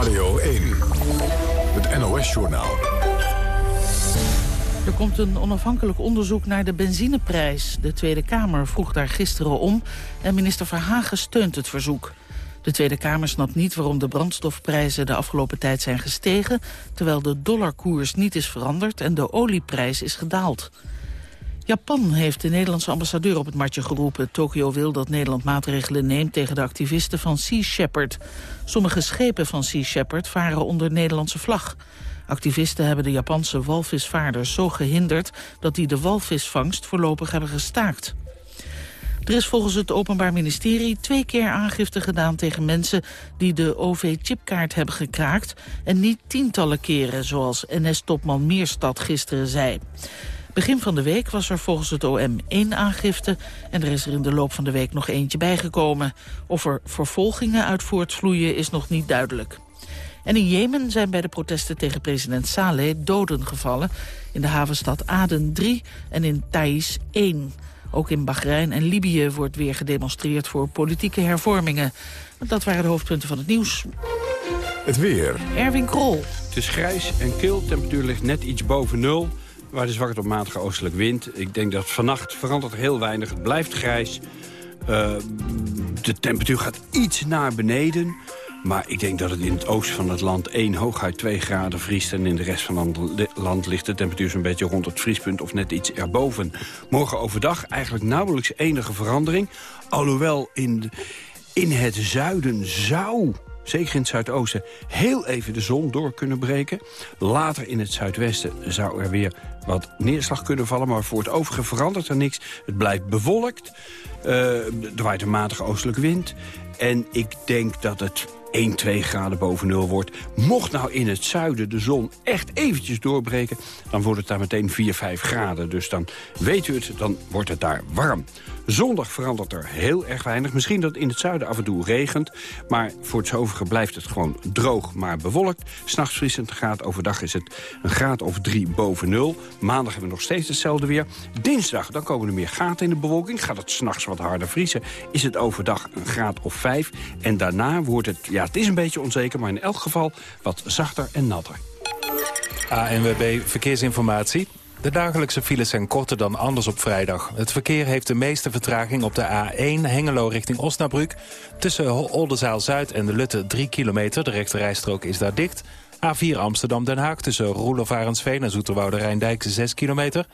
Radio 1. Het NOS-journaal. Er komt een onafhankelijk onderzoek naar de benzineprijs. De Tweede Kamer vroeg daar gisteren om en minister Verhagen steunt het verzoek. De Tweede Kamer snapt niet waarom de brandstofprijzen de afgelopen tijd zijn gestegen... terwijl de dollarkoers niet is veranderd en de olieprijs is gedaald. Japan heeft de Nederlandse ambassadeur op het matje geroepen. Tokio wil dat Nederland maatregelen neemt tegen de activisten van Sea Shepherd. Sommige schepen van Sea Shepherd varen onder Nederlandse vlag. Activisten hebben de Japanse walvisvaarders zo gehinderd... dat die de walvisvangst voorlopig hebben gestaakt. Er is volgens het Openbaar Ministerie twee keer aangifte gedaan tegen mensen die de OV-chipkaart hebben gekraakt en niet tientallen keren, zoals NS-topman Meerstad gisteren zei. Begin van de week was er volgens het OM één aangifte... en er is er in de loop van de week nog eentje bijgekomen. Of er vervolgingen uit voortvloeien is nog niet duidelijk. En in Jemen zijn bij de protesten tegen president Saleh doden gevallen. In de havenstad Aden 3 en in Thais 1. Ook in Bahrein en Libië wordt weer gedemonstreerd voor politieke hervormingen. Dat waren de hoofdpunten van het nieuws. Het weer. Erwin Krol. Het is grijs en kil, temperatuur ligt net iets boven nul. Waar de zwakke tot matige oostelijk wind. Ik denk dat vannacht verandert heel weinig. Het blijft grijs. Uh, de temperatuur gaat iets naar beneden. Maar ik denk dat het in het oosten van het land 1 hooguit 2 graden vriest... en in de rest van het land ligt de temperatuur zo'n beetje rond het vriespunt... of net iets erboven. Morgen overdag eigenlijk nauwelijks enige verandering. Alhoewel in, in het zuiden zou zeker in het zuidoosten, heel even de zon door kunnen breken. Later in het zuidwesten zou er weer wat neerslag kunnen vallen... maar voor het overige verandert er niks. Het blijft bewolkt, uh, er waait een matige oostelijke wind... en ik denk dat het 1, 2 graden boven nul wordt. Mocht nou in het zuiden de zon echt eventjes doorbreken... dan wordt het daar meteen 4, 5 graden. Dus dan weet u het, dan wordt het daar warm. Zondag verandert er heel erg weinig. Misschien dat in het zuiden af en toe regent. Maar voor het overige blijft het gewoon droog, maar bewolkt. S'nachts vriesend graad. Overdag is het een graad of drie boven nul. Maandag hebben we nog steeds hetzelfde weer. Dinsdag, dan komen er meer gaten in de bewolking. Gaat het s'nachts wat harder vriezen. Is het overdag een graad of vijf. En daarna wordt het, ja het is een beetje onzeker... maar in elk geval wat zachter en natter. ANWB Verkeersinformatie. De dagelijkse files zijn korter dan anders op vrijdag. Het verkeer heeft de meeste vertraging op de A1 Hengelo richting Osnabrück. Tussen Oldenzaal-Zuid en de Lutte 3 kilometer. De rechte rijstrook is daar dicht. A4 Amsterdam-Den Haag tussen Roelof Arendsveen en Zoeterwoude Rijndijk 6 kilometer.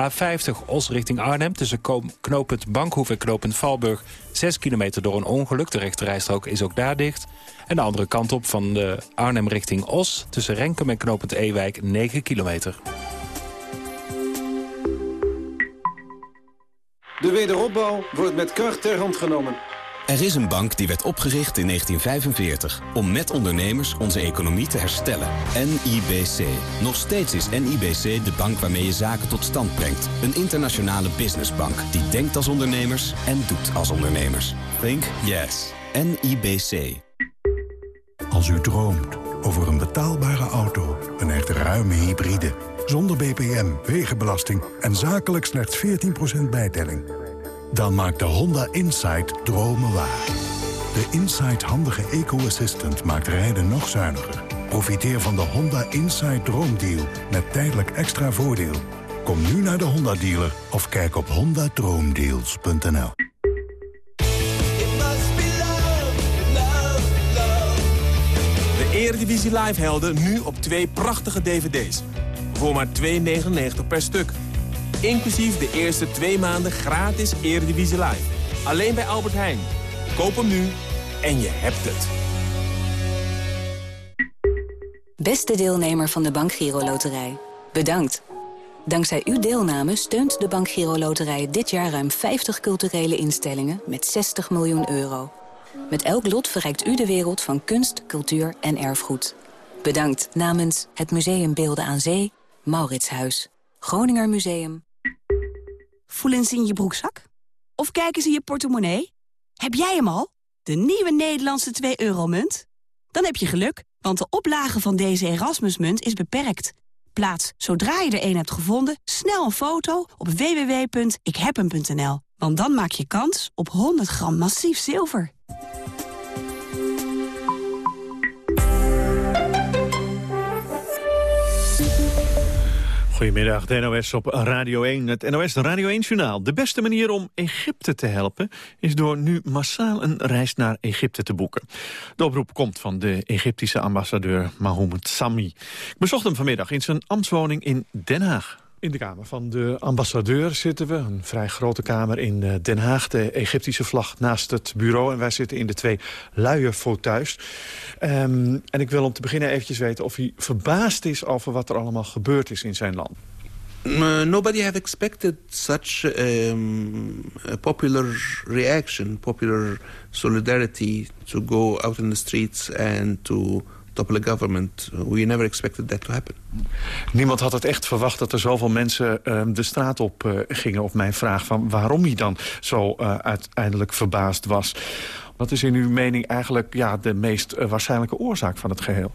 A50 Os richting Arnhem tussen knooppunt Bankhoef en knooppunt Valburg 6 kilometer door een ongeluk. De rechte rijstrook is ook daar dicht. En de andere kant op van de Arnhem richting Os tussen Renkum en knooppunt Ewijk 9 kilometer. De wederopbouw wordt met kracht ter hand genomen. Er is een bank die werd opgericht in 1945 om met ondernemers onze economie te herstellen. NIBC. Nog steeds is NIBC de bank waarmee je zaken tot stand brengt. Een internationale businessbank die denkt als ondernemers en doet als ondernemers. Think yes. NIBC. Als u droomt over een betaalbare auto, een echt ruime hybride... zonder BPM, wegenbelasting en zakelijk slechts 14% bijtelling... dan maakt de Honda Insight dromen waar. De Insight handige eco-assistant maakt rijden nog zuiniger. Profiteer van de Honda Insight Droomdeal met tijdelijk extra voordeel. Kom nu naar de Honda dealer of kijk op hondadroomdeals.nl. Eredivisie Live helden nu op twee prachtige dvd's. Voor maar 2,99 per stuk. Inclusief de eerste twee maanden gratis Eredivisie Live. Alleen bij Albert Heijn. Koop hem nu en je hebt het. Beste deelnemer van de Bank Giro Loterij. Bedankt. Dankzij uw deelname steunt de Bank Giro Loterij dit jaar ruim 50 culturele instellingen met 60 miljoen euro. Met elk lot verrijkt u de wereld van kunst, cultuur en erfgoed. Bedankt namens het Museum Beelden aan Zee Mauritshuis. Groninger Museum. Voelen ze in je broekzak? Of kijken ze in je portemonnee? Heb jij hem al? De nieuwe Nederlandse 2-euro-munt? Dan heb je geluk, want de oplage van deze Erasmusmunt is beperkt. Plaats, zodra je er een hebt gevonden, snel een foto op www.ikhebhem.nl. Want dan maak je kans op 100 gram massief zilver. Goedemiddag, de NOS op Radio 1. Het NOS Radio 1-journaal. De beste manier om Egypte te helpen... is door nu massaal een reis naar Egypte te boeken. De oproep komt van de Egyptische ambassadeur Mahmoud Sami. Ik bezocht hem vanmiddag in zijn ambtswoning in Den Haag. In de kamer van de ambassadeur zitten we. Een vrij grote kamer in eh, Den Haag. De Egyptische vlag naast het bureau. En wij zitten in de twee luie fauteuils. Um, en ik wil om te beginnen eventjes weten of hij verbaasd is... over wat er allemaal gebeurd is in zijn land. Uh, nobody have expected such um, a popular reaction, popular solidarity to go out in the streets and to topple a government. We never expected that to happen. Niemand had het echt verwacht dat er zoveel mensen uh, de straat op uh, gingen op mijn vraag van waarom hij dan zo uh, uiteindelijk verbaasd was. Wat is in uw mening eigenlijk ja, de meest waarschijnlijke oorzaak van het geheel?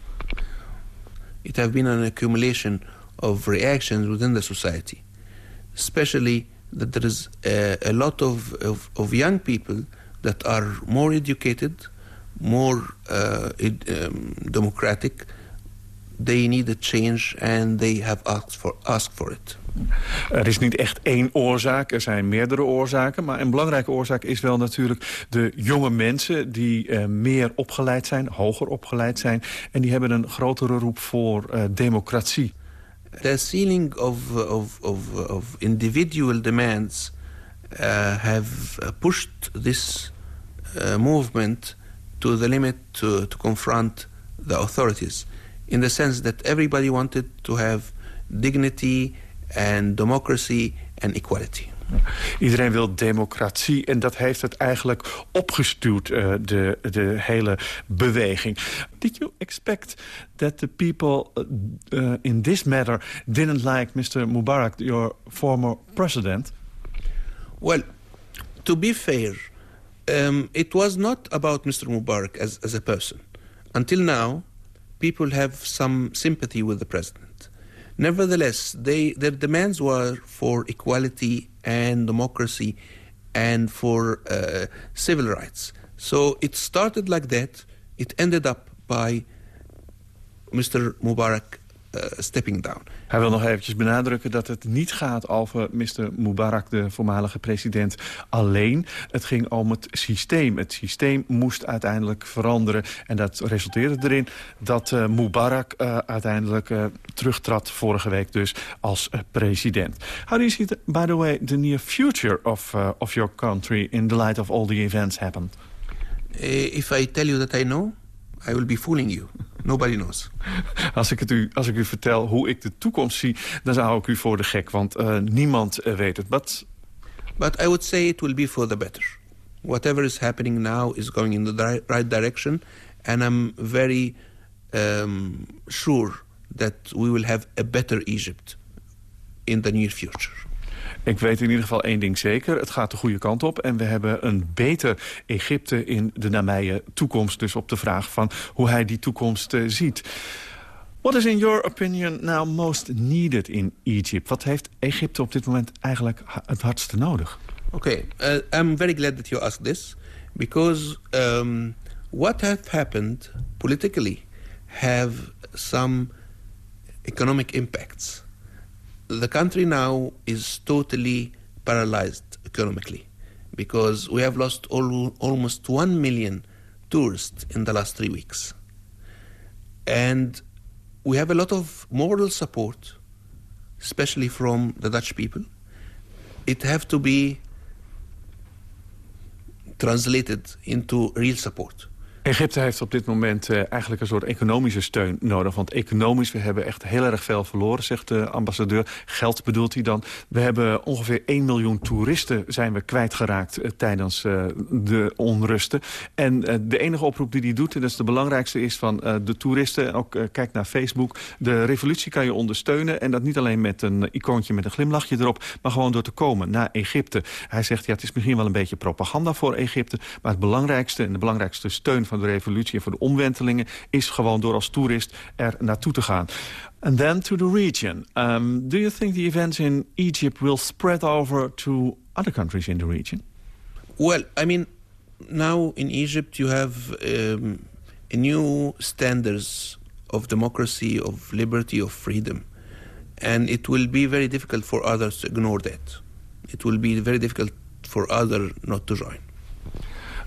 It has been an accumulation of reactions within the society. Especially that there is a, a lot of, of, of young people that are more educated, more uh, um, democratic. They need a change and they have asked for, asked for it. Er is niet echt één oorzaak, er zijn meerdere oorzaken. Maar een belangrijke oorzaak is wel natuurlijk de jonge mensen... die uh, meer opgeleid zijn, hoger opgeleid zijn... en die hebben een grotere roep voor uh, democratie. The ceiling of, of, of, of individual demands uh, have pushed this movement to the limit to, to confront the authorities. In the sense that everybody wanted to have dignity and democracy and equality. Iedereen wil democratie en dat heeft het eigenlijk opgestuurd, uh, de, de hele beweging. Did you expect that the people uh, in this matter didn't like Mr. Mubarak, your former president? Well, to be fair, um, it was not about Mr. Mubarak as, as a person. Until now, people have some sympathy with the president. Nevertheless, they, their demands were for equality and democracy and for uh, civil rights. So it started like that. It ended up by Mr. Mubarak uh, stepping down. Hij wil nog eventjes benadrukken dat het niet gaat over Mr. Mubarak, de voormalige president, alleen. Het ging om het systeem. Het systeem moest uiteindelijk veranderen. En dat resulteerde erin dat uh, Mubarak uh, uiteindelijk terugtrad vorige week dus als president. How do you see, the, by the way, the near future of, of your country in the light of all the events happened? if I tell you that I know, I will be fooling you. Nobody knows. Als ik, het u, als ik u vertel hoe ik de toekomst zie, dan zou ik u voor de gek. Want uh, niemand uh, weet het. But... But I would say it will be for the better. Whatever is happening now is going in the right direction. And I'm very um, sure that we will have a better Egypt in the near future. Ik weet in ieder geval één ding zeker. Het gaat de goede kant op. En we hebben een beter Egypte in de nabije toekomst. Dus op de vraag van hoe hij die toekomst uh, ziet. What is in your opinion now most needed in Egypt? Wat heeft Egypte op dit moment eigenlijk het hardste nodig? Okay, uh, I'm very glad that you asked this. Because um, what has happened politically have some economic impacts. The country now is totally paralyzed economically because we have lost all, almost 1 million tourists in the last three weeks. And we have a lot of moral support, especially from the Dutch people. It have to be translated into real support. Egypte heeft op dit moment uh, eigenlijk een soort economische steun nodig. Want economisch, we hebben echt heel erg veel verloren, zegt de ambassadeur. Geld bedoelt hij dan. We hebben ongeveer 1 miljoen toeristen zijn we kwijtgeraakt uh, tijdens uh, de onrusten. En de enige oproep die hij doet, en dat is de belangrijkste, is van de toeristen. Ook kijk naar Facebook. De revolutie kan je ondersteunen. En dat niet alleen met een icoontje met een glimlachje erop, maar gewoon door te komen naar Egypte. Hij zegt, ja, het is misschien wel een beetje propaganda voor Egypte. Maar het belangrijkste en de belangrijkste steun van de revolutie en voor de omwentelingen... is gewoon door als toerist er naartoe te gaan. And then to the region. Um, do you think the events in Egypt will spread over to other countries in the region? Well, I mean, now in Egypt you have um, a new standards of democracy, of liberty, of freedom. And it will be very difficult for others to ignore that. It will be very difficult for others not to join.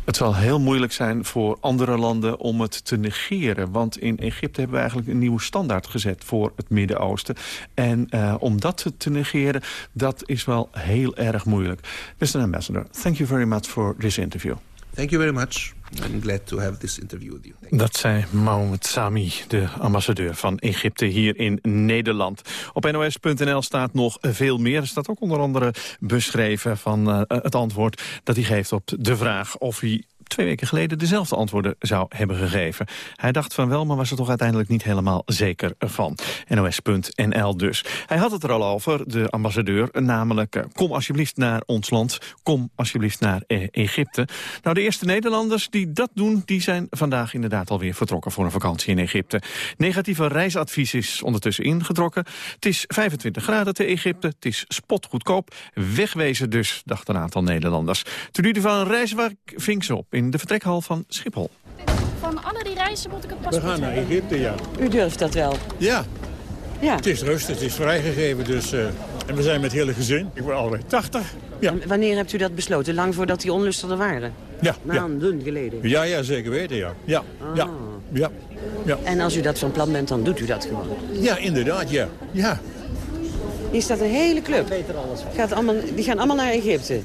Het zal heel moeilijk zijn voor andere landen om het te negeren. Want in Egypte hebben we eigenlijk een nieuwe standaard gezet voor het Midden-Oosten. En uh, om dat te negeren, dat is wel heel erg moeilijk. Mr. Ambassador, thank you very much for this interview. Thank you very much. I'm glad to have this interview with you. Dat zei Mohamed Sami, de ambassadeur van Egypte hier in Nederland. Op nos.nl staat nog veel meer. Er staat ook onder andere beschreven van uh, het antwoord dat hij geeft op de vraag of hij twee weken geleden dezelfde antwoorden zou hebben gegeven. Hij dacht van wel, maar was er toch uiteindelijk niet helemaal zeker van. NOS.nl dus. Hij had het er al over, de ambassadeur, namelijk... Eh, kom alsjeblieft naar ons land, kom alsjeblieft naar eh, Egypte. Nou, de eerste Nederlanders die dat doen... die zijn vandaag inderdaad alweer vertrokken voor een vakantie in Egypte. Negatieve reisadvies is ondertussen ingetrokken. Het is 25 graden te Egypte, het is spotgoedkoop. Wegwezen dus, dacht een aantal Nederlanders. Toen u van een reis ving ze op de vertrekhal van Schiphol. Van alle die reizen moet ik een paspoort We gaan naar Egypte, ja. U durft dat wel? Ja. ja. Het is rustig, het is vrijgegeven, dus... Uh, en we zijn met het hele gezin. Ik ben alweer 80. Ja. En wanneer hebt u dat besloten? Lang voordat die onlusten er waren? Ja. Maanden ja. geleden? Ja, ja, zeker weten, ja. Ja, ah. ja, ja, ja. En als u dat van plan bent, dan doet u dat gewoon? Ja, inderdaad, ja. ja. Hier staat een hele club. Gaat allemaal, die gaan allemaal naar Egypte?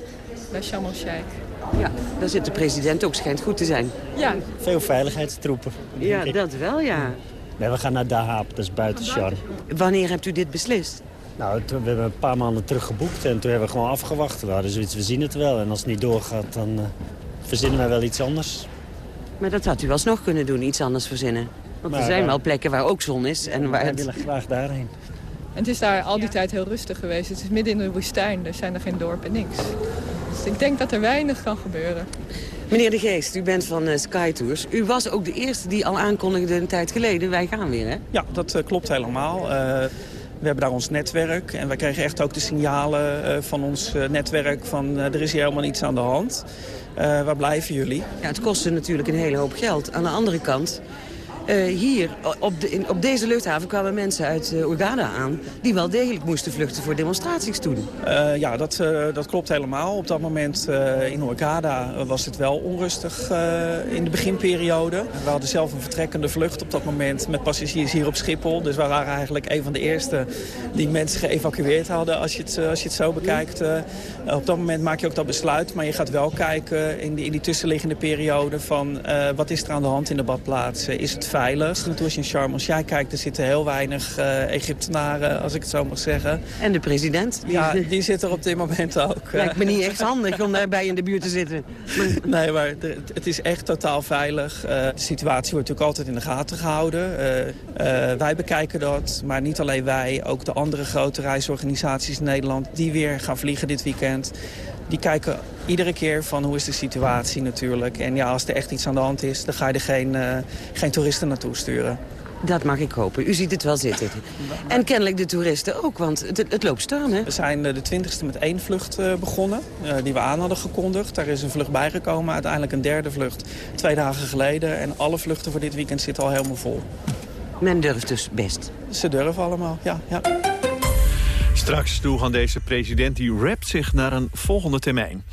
Bij Sharm el-Sheikh. Ja, daar zit de president ook, schijnt goed te zijn. Ja. Veel veiligheidstroepen. Ja, dat wel, ja. Nee, we gaan naar Dahab, dat is buiten Sharm. Wanneer hebt u dit beslist? Nou, we hebben een paar maanden terug geboekt en toen hebben we gewoon afgewacht. We hadden zoiets, we zien het wel. En als het niet doorgaat, dan uh, verzinnen wij wel iets anders. Maar dat had u alsnog kunnen doen, iets anders verzinnen. Want er zijn wel plekken waar ook zon is. En waar wij willen graag daarheen. En het is daar al die tijd heel rustig geweest. Het is midden in de woestijn, er zijn er geen dorpen, niks. Ik denk dat er weinig kan gebeuren. Meneer De Geest, u bent van uh, Sky Tours. U was ook de eerste die al aankondigde een tijd geleden. Wij gaan weer, hè? Ja, dat uh, klopt helemaal. Uh, we hebben daar ons netwerk en wij kregen echt ook de signalen van ons netwerk van er is hier helemaal niets aan de hand. waar blijven jullie? Ja, het kostte natuurlijk een hele hoop geld. Aan de andere kant uh, hier, op, de, op deze luchthaven, kwamen mensen uit uh, aan... die wel degelijk moesten vluchten voor demonstraties toen. Uh, ja, dat, dat klopt helemaal. Op dat moment in Oeganda was het wel onrustig in de beginperiode. We hadden zelf een vertrekkende vlucht op dat moment met passagiers hier op Schiphol. Dus we waren eigenlijk een van de eerste die mensen geëvacueerd hadden... als je het, als je het zo bekijkt. op dat moment maak je ook dat besluit, maar je gaat wel kijken... in die, in die tussenliggende periode van wat is er aan de hand in de badplaats? is het veilig. Toen als je in Sharm als jij kijkt, er zitten heel weinig uh, Egyptenaren, als ik het zo mag zeggen. En de president? Die... Ja, die zit er op dit moment ook. *laughs* Lijkt me niet echt handig om daarbij in de buurt te zitten. *laughs* nee, maar het is echt totaal veilig. Uh, de situatie wordt natuurlijk altijd in de gaten gehouden. Uh, wij bekijken dat, maar niet alleen wij, ook de andere grote reisorganisaties in Nederland... die weer gaan vliegen dit weekend die kijken iedere keer van hoe is de situatie natuurlijk. En ja, als er echt iets aan de hand is, dan ga je er geen, uh, geen toeristen naartoe sturen. Dat mag ik hopen. U ziet het wel zitten. En kennelijk de toeristen ook, want het, het loopt staan, hè? We zijn eh, de twintigste met één vlucht uh, begonnen, die we aan hadden gekondigd. Daar is een vlucht bijgekomen, uiteindelijk een derde vlucht twee dagen geleden. En alle vluchten voor dit weekend zitten al helemaal vol. Men durft dus best? Ze durven allemaal, ja. ja. Straks toe gaan deze president die rapt zich naar een volgende termijn.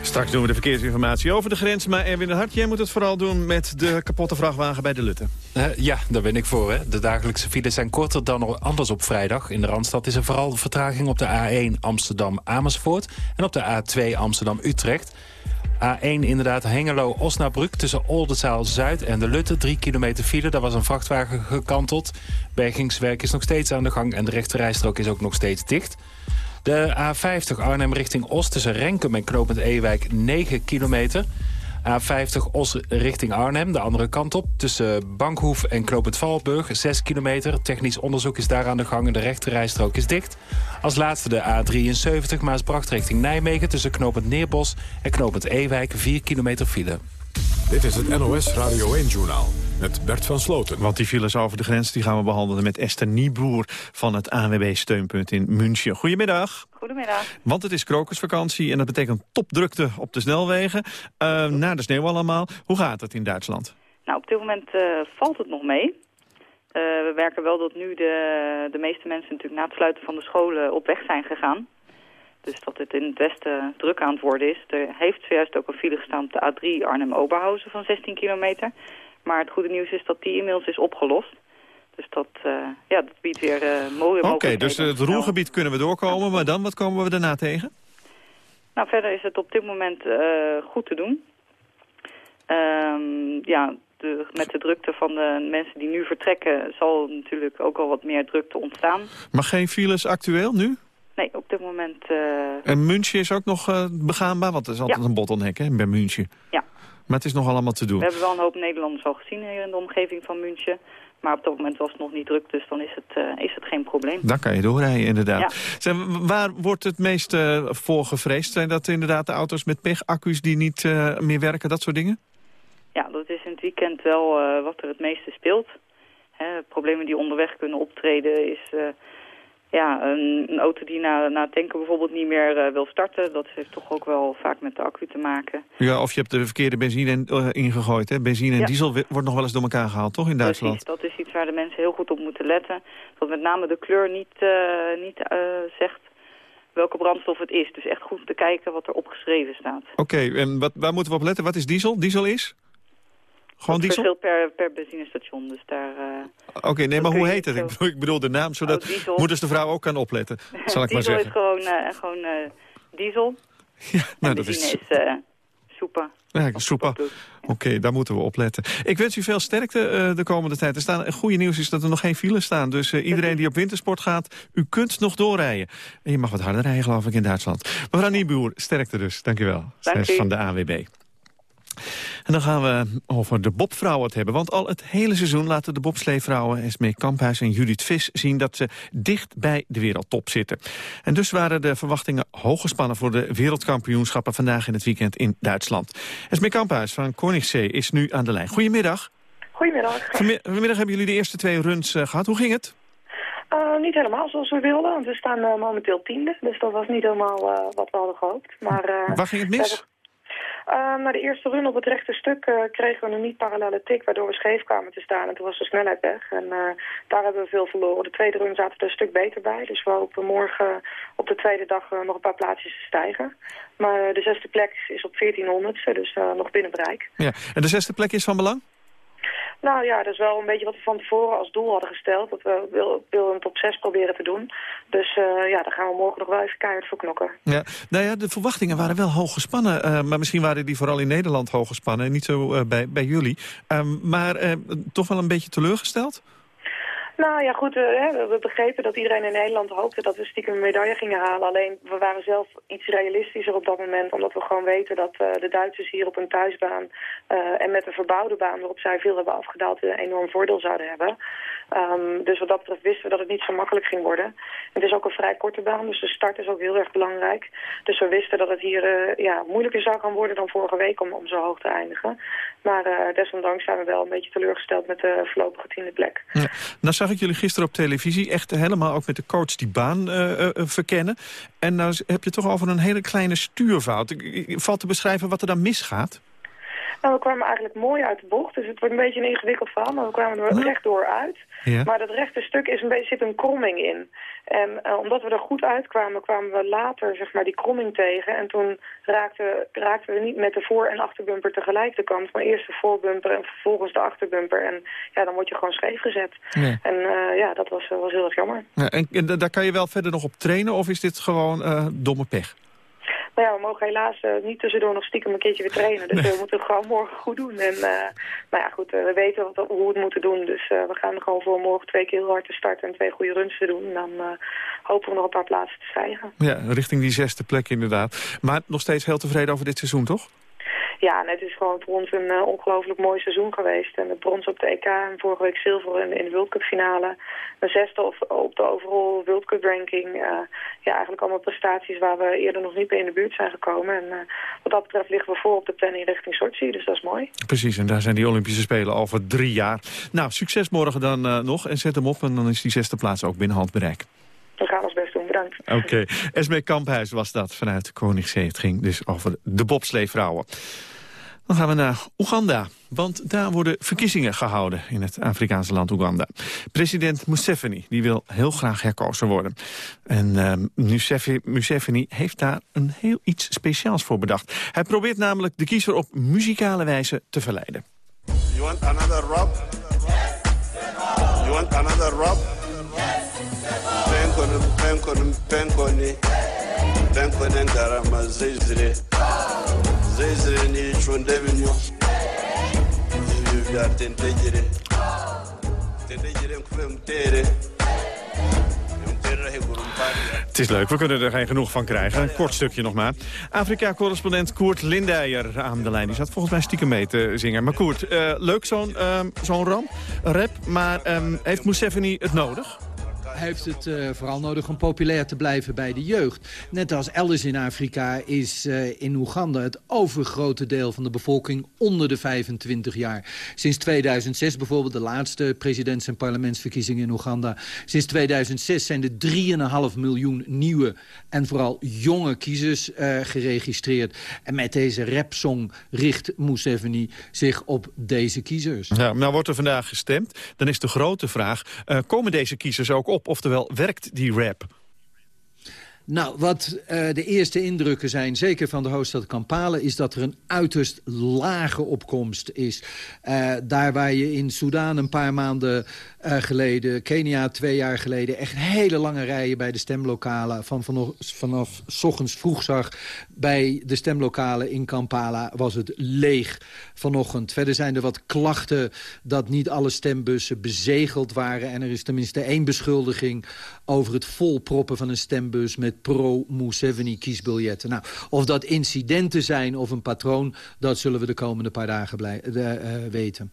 Straks doen we de verkeersinformatie over de grens. Maar Erwin de Hart, jij moet het vooral doen met de kapotte vrachtwagen bij de Lutte. Uh, ja, daar ben ik voor. Hè. De dagelijkse files zijn korter dan anders op vrijdag. In de Randstad is er vooral vertraging op de A1 Amsterdam-Amersfoort... en op de A2 Amsterdam-Utrecht. A1 inderdaad Hengelo-Osnabrück tussen Oldenzaal-Zuid en de Lutte. Drie kilometer file, daar was een vrachtwagen gekanteld. Bergingswerk is nog steeds aan de gang en de rechterrijstrook is ook nog steeds dicht. De A50 Arnhem richting Oost tussen Renkum en Knopend Ewijk 9 kilometer. A50 Os richting Arnhem, de andere kant op. Tussen Bankhoef en Knopend Valburg, 6 kilometer. Technisch onderzoek is daar aan de gang en de rechterrijstrook is dicht. Als laatste de A73 Maasbracht richting Nijmegen... tussen Knopend Neerbos en Knopend Ewijk, 4 kilometer file. Dit is het NOS Radio 1-journaal met Bert van Sloten. Want die files over de grens die gaan we behandelen met Esther Nieboer... van het ANWB-steunpunt in München. Goedemiddag. Goedemiddag. Want het is krokusvakantie en dat betekent topdrukte op de snelwegen. Uh, na de sneeuw allemaal. Hoe gaat het in Duitsland? Nou, op dit moment uh, valt het nog mee. Uh, we werken wel dat nu de, de meeste mensen natuurlijk na het sluiten van de scholen op weg zijn gegaan. Dus dat het in het westen druk aan het worden is. Er heeft zojuist ook een file gestaan op de A3 Arnhem-Oberhausen van 16 kilometer. Maar het goede nieuws is dat die inmiddels is opgelost. Dus dat, uh, ja, dat biedt weer uh, mooie mogelijkheden. Oké, dus het roergebied kunnen we doorkomen, maar dan wat komen we daarna tegen? Nou, verder is het op dit moment uh, goed te doen. Um, ja, de, met de drukte van de mensen die nu vertrekken... zal natuurlijk ook al wat meer drukte ontstaan. Maar geen files actueel nu? Nee, op dit moment... En München is ook nog begaanbaar? Want er is altijd ja. een bottleneck hè, bij München. Ja. Maar het is nog allemaal te doen. We hebben wel een hoop Nederlanders al gezien hier in de omgeving van München. Maar op dat moment was het nog niet druk, dus dan is het, uh, is het geen probleem. Dan kan je doorrijden, inderdaad. Zeg, waar wordt het meest uh, voor gevreesd? Zijn dat inderdaad de auto's met pech, accu's die niet uh, meer werken, dat soort dingen? Ja, dat is in het weekend wel wat er het meeste speelt. Hè, problemen die onderweg kunnen optreden is ja, een, een, auto die na, na tanken bijvoorbeeld niet meer uh, wil starten... dat heeft toch ook wel vaak met de accu te maken. Ja, of je hebt de verkeerde benzine uh, ingegooid. Hè? Benzine en ja. diesel wordt nog wel eens door elkaar gehaald, toch, in Duitsland? Precies, dat is iets waar de mensen heel goed op moeten letten. Dat met name de kleur niet, uh, niet zegt welke brandstof het is. Dus echt goed te kijken wat er opgeschreven staat. Oké, okay, en wat, waar moeten we op letten? Wat is diesel? Diesel is? Gewoon diesel? verschilt per, per benzinestation, dus daar... Uh, Oké, okay, nee, maar hoe heet het? Zo... Ik bedoel de naam, zodat oh, moeders de vrouw ook kan opletten, *laughs* zal ik maar zeggen. Diesel is gewoon, uh, gewoon uh, diesel. *laughs* Ja, nou, dat is... is soepa. Ja, soepa. Oké, okay, daar moeten we opletten. Ik wens u veel sterkte de komende tijd. Er staan, goede nieuws is dat er nog geen files staan. Dus iedereen die op wintersport gaat, u kunt nog doorrijden. En je mag wat harder rijden, geloof ik, in Duitsland. Mevrouw Nieboer, sterkte dus. Dank u wel. Dank u. van de AWB. En dan gaan we over de bobvrouwen het hebben. Want al het hele seizoen laten de bobsleevrouwen Esmee Kamphuis en Judith Vis zien dat ze dicht bij de wereldtop zitten. En dus waren de verwachtingen hoog gespannen voor de wereldkampioenschappen vandaag in het weekend in Duitsland. Esmee Kamphuis van Koningszee is nu aan de lijn. Goedemiddag. Goedemiddag. Vanmiddag hebben jullie de eerste twee runs uh, gehad. Hoe ging het? Uh, niet helemaal zoals we wilden, want we staan uh, momenteel tiende. Dus dat was niet helemaal wat we hadden gehoopt. Maar, Waar ging het mis? Na de eerste run op het rechte stuk uh, kregen we een niet-parallele tik... waardoor we scheef kwamen te staan en toen was de snelheid weg. En uh, daar hebben we veel verloren. De tweede run zaten er een stuk beter bij. Dus we hopen morgen op de tweede dag nog een paar plaatsjes te stijgen. Maar de zesde plek is op 1400ste, dus nog binnen bereik. Ja. En de zesde plek is van belang? Nou ja, dat is wel een beetje wat we van tevoren als doel hadden gesteld. Dat we wil een top 6 proberen te doen. Dus uh, ja, daar gaan we morgen nog wel even keihard voor knokken. Ja, nou ja, de verwachtingen waren wel hoog gespannen. Uh, maar misschien waren die vooral in Nederland hoog gespannen. En niet zo uh, bij, bij jullie. Um, maar toch wel een beetje teleurgesteld? Nou ja, goed, uh, we begrepen dat iedereen in Nederland hoopte dat we stiekem een medaille gingen halen. Alleen, we waren zelf iets realistischer op dat moment, omdat we gewoon weten dat uh, de Duitsers hier op een thuisbaan uh, en met een verbouwde baan waarop zij veel hebben afgedaald een enorm voordeel zouden hebben. Um, dus wat dat betreft wisten we dat het niet zo makkelijk ging worden. Het is ook een vrij korte baan, dus de start is ook heel erg belangrijk. Dus we wisten dat het hier ja, moeilijker zou gaan worden dan vorige week om, om zo hoog te eindigen. Maar desondanks zijn we wel een beetje teleurgesteld met de voorlopige tiende plek. Ja. Nou zag ik jullie gisteren op televisie echt helemaal ook met de coach die baan uh, verkennen. En nou heb je toch over een hele kleine stuurfout. Valt te beschrijven wat er dan misgaat? Nou, we kwamen eigenlijk mooi uit de bocht, dus het wordt een beetje een ingewikkeld verhaal, maar we kwamen er rechtdoor uit. Ja. Maar dat rechte stuk is een beetje, zit een kromming in. En uh, omdat we er goed uitkwamen, kwamen we later zeg maar, die kromming tegen. En toen raakten, raakten we niet met de voor- en achterbumper tegelijk de kant, maar eerst de voorbumper en vervolgens de achterbumper. En ja, dan word je gewoon scheef gezet. En uh, ja, dat was, was heel erg jammer. Ja, en, en daar kan je wel verder nog op trainen, of is dit gewoon uh, domme pech? Maar ja, we mogen helaas uh, niet tussendoor nog stiekem een keertje weer trainen. Dus we *laughs* moeten het gewoon morgen goed doen. En nou ja, goed, we weten wat, hoe we het moeten doen. Dus we gaan er gewoon voor morgen twee keer heel hard te starten en twee goede runs te doen. En dan hopen we nog een paar plaatsen te stijgen. Ja, richting die zesde plek inderdaad. Maar nog steeds heel tevreden over dit seizoen, toch? Ja, en het is gewoon voor ons een uh, ongelooflijk mooi seizoen geweest. En het brons op de EK en vorige week zilver in, in de World Cup finale. Een zesde op, op de overall World Cup ranking. Uh, ja, eigenlijk allemaal prestaties waar we eerder nog niet bij in de buurt zijn gekomen. En uh, wat dat betreft liggen we voor op de planning richting Sochi, dus dat is mooi. Precies, en daar zijn die Olympische Spelen over drie jaar. Nou, succes morgen dan nog en zet hem op en dan is die zesde plaats ook binnen handbereik. We gaan ons best doen, bedankt. Oké, okay. Esme Kamphuis was dat vanuit Koningszee. Het ging dus over de bobsleevrouwen. Dan gaan we naar Oeganda, want daar worden verkiezingen gehouden in het Afrikaanse land Oeganda. President Museveni die wil heel graag herkozen worden. En uh, Museveni heeft daar een heel iets speciaals voor bedacht. Hij probeert namelijk de kiezer op muzikale wijze te verleiden. You want another rap? You want another penkoni, penkoni, penkoni, darama, zezre. Het is leuk, we kunnen er geen genoeg van krijgen. Een kort stukje nog maar. Afrika-correspondent Koert Lindijer aan de lijn. Die zat volgens mij stiekem mee te zingen. Maar Koert, uh, leuk zo'n uh, zo'n rap. Maar um, heeft Museveni het nodig? Heeft het uh, vooral nodig om populair te blijven bij de jeugd. Net als elders in Afrika is uh, in Oeganda het overgrote deel van de bevolking onder de 25 jaar. Sinds 2006 bijvoorbeeld, de laatste presidents- en parlementsverkiezingen in Oeganda. Sinds 2006 zijn er 3,5 miljoen nieuwe en vooral jonge kiezers uh, geregistreerd. En met deze rapsong richt Museveni zich op deze kiezers. Ja, nou wordt er vandaag gestemd. Dan is de grote vraag, komen deze kiezers ook op? Oftewel, werkt die rap? Nou, wat uh, de eerste indrukken zijn, zeker van de hoofdstad Kampala... is dat er een uiterst lage opkomst is. Uh, daar waar je in Soudaan een paar maanden uh, geleden... Kenia twee jaar geleden... echt hele lange rijen bij de stemlokalen... van vanaf, vanaf ochtends vroeg zag bij de stemlokalen in Kampala... was het leeg vanochtend. Verder zijn er wat klachten dat niet alle stembussen bezegeld waren... en er is tenminste één beschuldiging over het volproppen van een stembus... met pro-Museveni kiesbiljetten. Nou, of dat incidenten zijn of een patroon... dat zullen we de komende paar dagen blij, uh, weten.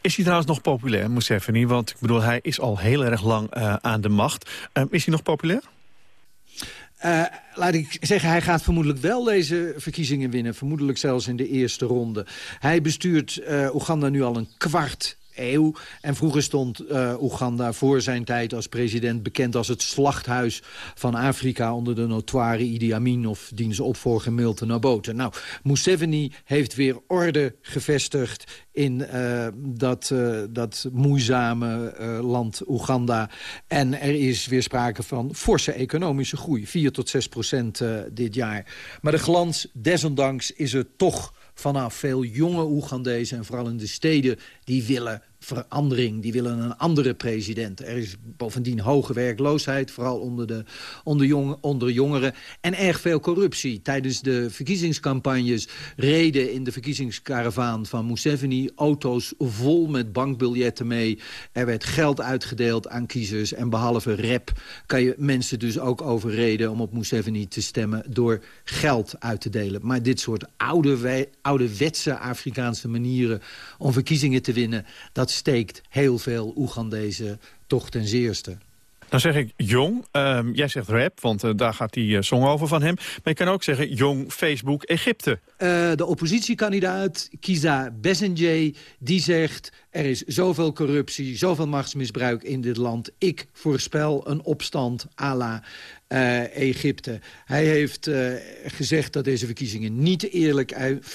Is hij trouwens nog populair, Museveni? Want ik bedoel, hij is al heel erg lang uh, aan de macht. Uh, is hij nog populair? Uh, laat ik zeggen, hij gaat vermoedelijk wel deze verkiezingen winnen. Vermoedelijk zelfs in de eerste ronde. Hij bestuurt uh, Oeganda nu al een kwart En vroeger stond uh, Oeganda voor zijn tijd als president... bekend als het slachthuis van Afrika onder de notoire Idi Amin... of diens opvolger Milton Obote. Nou, Museveni heeft weer orde gevestigd in uh, dat, uh, dat moeizame land Oeganda. En er is weer sprake van forse economische groei. 4 tot 6 procent dit jaar. Maar de glans, desondanks, is er toch vanaf veel jonge Oegandezen... en vooral in de steden, die willen verandering. Die willen een andere president. Er is bovendien hoge werkloosheid, vooral onder, de, onder, jong, onder jongeren. En erg veel corruptie. Tijdens de verkiezingscampagnes reden in de verkiezingskaravaan van Museveni... auto's vol met bankbiljetten mee. Er werd geld uitgedeeld aan kiezers. En behalve rep kan je mensen dus ook overreden... om op Museveni te stemmen door geld uit te delen. Maar dit soort oude, ouderwetse Afrikaanse manieren om verkiezingen te winnen... dat steekt heel veel Oegandese toch ten zeerste. Dan zeg ik jong. Uh, jij zegt rap, want uh, daar gaat die uh, song over van hem. Maar je kan ook zeggen jong Facebook Egypte. Uh, de oppositiekandidaat Kiza Besenjay, die zegt... er is zoveel corruptie, zoveel machtsmisbruik in dit land. Ik voorspel een opstand à la uh, Egypte. Hij heeft uh, gezegd dat deze verkiezingen niet eerlijk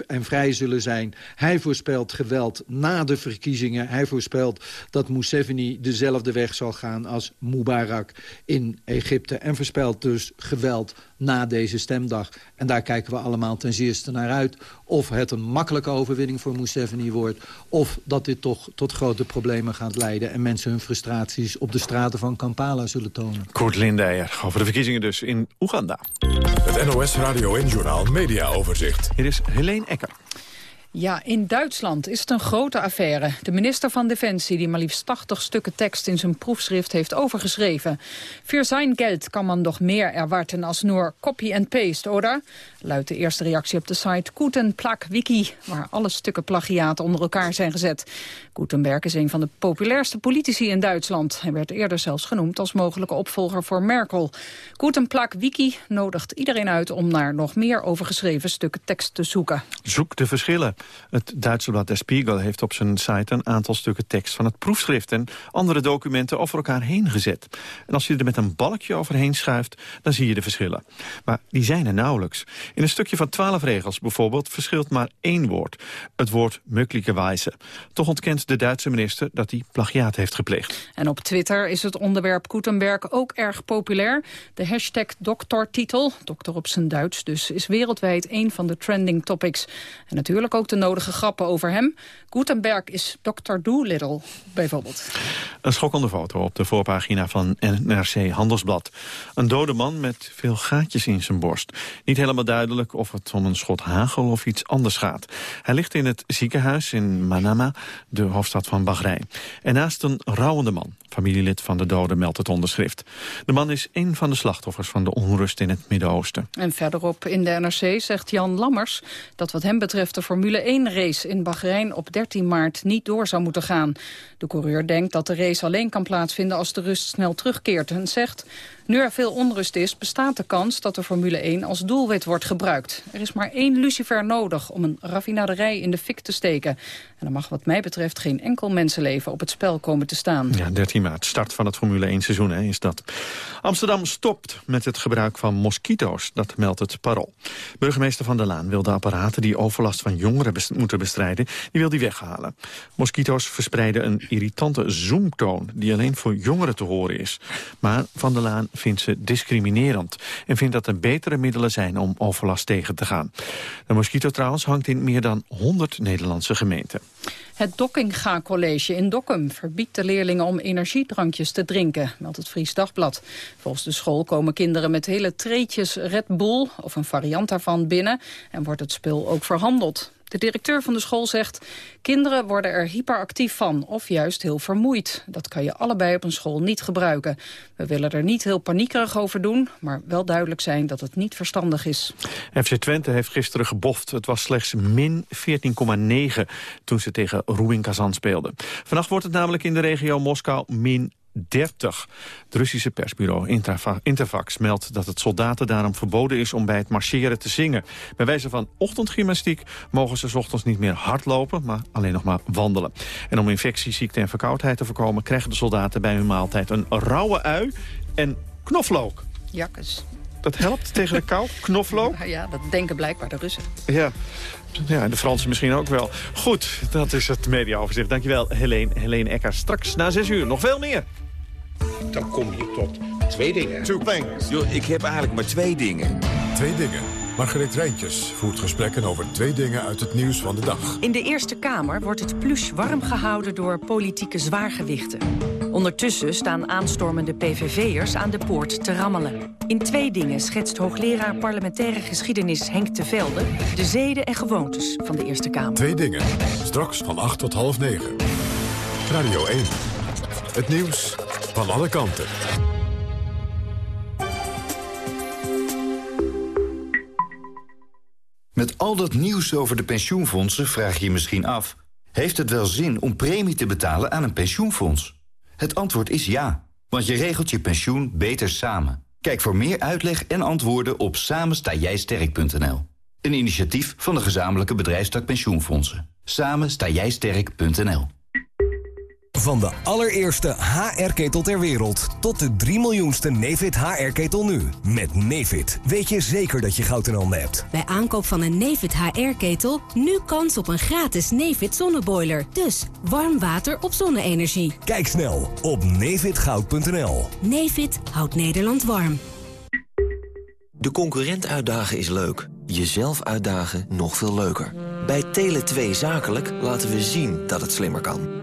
en vrij zullen zijn. Hij voorspelt geweld na de verkiezingen. Hij voorspelt dat Museveni dezelfde weg zal gaan als Mubarak in Egypte. En voorspelt dus geweld na deze stemdag. En daar kijken we allemaal ten zeerste naar uit. Of het een makkelijke overwinning voor Museveni wordt... of dat dit toch tot grote problemen gaat leiden... en mensen hun frustraties op de straten van Kampala zullen tonen. Koert Lindeyer over de verkiezingen dus in Oeganda. Het NOS Radio en Journaal Media Overzicht. Hier is Helene Ecker. Ja, in Duitsland is het een grote affaire. De minister van Defensie, die maar liefst 80 stukken tekst in zijn proefschrift heeft overgeschreven. Voor zijn geld kan man nog meer erwarten als nur copy and paste, oder? Luidt de eerste reactie op de site Gutenplak Wiki, waar alle stukken plagiaten onder elkaar zijn gezet. Gutenberg is een van de populairste politici in Duitsland. Hij werd eerder zelfs genoemd als mogelijke opvolger voor Merkel. Gutenplak Wiki nodigt iedereen uit om naar nog meer overgeschreven stukken tekst te zoeken. Zoek de verschillen. Het Duitse blad Der Spiegel heeft op zijn site een aantal stukken tekst van het proefschrift en andere documenten over elkaar heen gezet. En als je er met een balkje overheen schuift, dan zie je de verschillen. Maar die zijn er nauwelijks. In een stukje van twaalf regels bijvoorbeeld verschilt maar één woord. Het woord möglicherweise. Toch ontkent de Duitse minister dat hij plagiaat heeft gepleegd. En op Twitter is het onderwerp Gutenberg ook erg populair. De hashtag doktertitel, dokter op zijn Duits dus, is wereldwijd een van de trending topics. En natuurlijk ook de nodige grappen over hem. Gutenberg is Dr. Doolittle, bijvoorbeeld. Een schokkende foto op de voorpagina van NRC Handelsblad. Een dode man met veel gaatjes in zijn borst. Niet helemaal duidelijk of het om een schot hagel of iets anders gaat. Hij ligt in het ziekenhuis in Manama, de hoofdstad van Bahrein. En naast een rouwende man, familielid van de dode, meldt het onderschrift. De man is een van de slachtoffers van de onrust in het Midden-Oosten. En verderop in de NRC zegt Jan Lammers dat wat hem betreft de Formule 1-race in Bahrein op 13 maart niet door zou moeten gaan. De coureur denkt dat de race alleen kan plaatsvinden als de rust snel terugkeert en zegt... Nu er veel onrust is, bestaat de kans dat de Formule 1 als doelwit wordt gebruikt. Er is maar één lucifer nodig om een raffinaderij in de fik te steken. En er mag wat mij betreft geen enkel mensenleven op het spel komen te staan. Ja, 13 maart, start van het Formule 1 seizoen hè, is dat. Amsterdam stopt met het gebruik van moskito's, dat meldt het Parool. Burgemeester Van der Laan wil de apparaten die overlast van jongeren moeten bestrijden, die wil die weghalen. Moskito's verspreiden een irritante zoomtoon die alleen voor jongeren te horen is. Maar Van der Laan vindt ze discriminerend... en vindt dat er betere middelen zijn om overlast tegen te gaan. De mosquito trouwens hangt in meer dan 100 Nederlandse gemeenten. Het Dokkinga College in Dokkum verbiedt de leerlingen om energiedrankjes te drinken, meldt het Fries Dagblad. Volgens de school komen kinderen met hele treetjes Red Bull of een variant daarvan binnen en wordt het spul ook verhandeld. De directeur van de school zegt... kinderen worden er hyperactief van of juist heel vermoeid. Dat kan je allebei op een school niet gebruiken. We willen er niet heel paniekerig over doen... maar wel duidelijk zijn dat het niet verstandig is. FC Twente heeft gisteren geboft. Het was slechts min 14,9 toen ze tegen Ruin Kazan speelden. Vannacht wordt het namelijk in de regio Moskou min 30. Het Russische persbureau Interfax meldt dat het soldaten daarom verboden is om bij het marcheren te zingen. Bij wijze van ochtendgymnastiek mogen ze ochtends niet meer hardlopen, maar alleen nog maar wandelen. En om infectie, ziekte en verkoudheid te voorkomen krijgen de soldaten bij hun maaltijd een rauwe ui en knoflook. Jakkes. Dat helpt tegen de kou, *laughs* knoflook? Ja, dat denken blijkbaar de Russen. Ja. Ja, de Fransen misschien ook wel. Goed, dat is het mediaoverzicht. Dankjewel, Helene, Helene Ecker. Straks na zes uur nog veel meer. Dan kom je tot twee dingen. Two things. Yo, ik heb eigenlijk maar twee dingen. Twee dingen. Margreet Rijntjes voert gesprekken over twee dingen uit het nieuws van de dag. In de Eerste Kamer wordt het plush warm gehouden door politieke zwaargewichten. Ondertussen staan aanstormende PVV'ers aan de poort te rammelen. In twee dingen schetst hoogleraar parlementaire geschiedenis Henk de Velde... de zeden en gewoontes van de Eerste Kamer. Twee dingen. Straks van 8 tot half 9. Radio 1. Het nieuws van alle kanten. Met al dat nieuws over de pensioenfondsen vraag je je misschien af... heeft het wel zin om premie te betalen aan een pensioenfonds? Het antwoord is ja, want je regelt je pensioen beter samen. Kijk voor meer uitleg en antwoorden op samenstaaijsterk.nl. Een initiatief van de gezamenlijke bedrijfstak pensioenfondsen. Samen sterk.nl. Van de allereerste HR-ketel ter wereld tot de 3 miljoenste Nefit HR-ketel nu. Met Nefit weet je zeker dat je goud in handen hebt. Bij aankoop van een Nefit HR-ketel nu kans op een gratis Nefit zonneboiler. Dus warm water op zonne-energie. Kijk snel op nefitgoud.nl. Nefit houdt Nederland warm. De concurrent uitdagen is leuk. Jezelf uitdagen nog veel leuker. Bij Tele2 Zakelijk laten we zien dat het slimmer kan.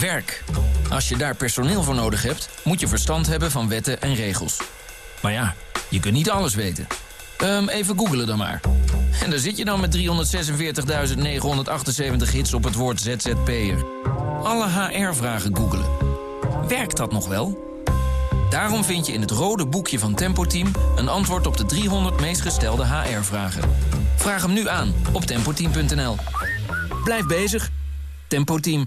Werk. Als je daar personeel voor nodig hebt, moet je verstand hebben van wetten en regels. Maar ja, je kunt niet alles weten. Um, even googelen dan maar. En daar zit je dan met 346.978 hits op het woord ZZP'er. Alle HR-vragen googelen. Werkt dat nog wel? Daarom vind je in het rode boekje van Tempo Team... een antwoord op de 300 meest gestelde HR-vragen. Vraag hem nu aan op tempoteam.nl. Blijf bezig. Tempo Team.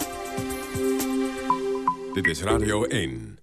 Dit is Radio 1.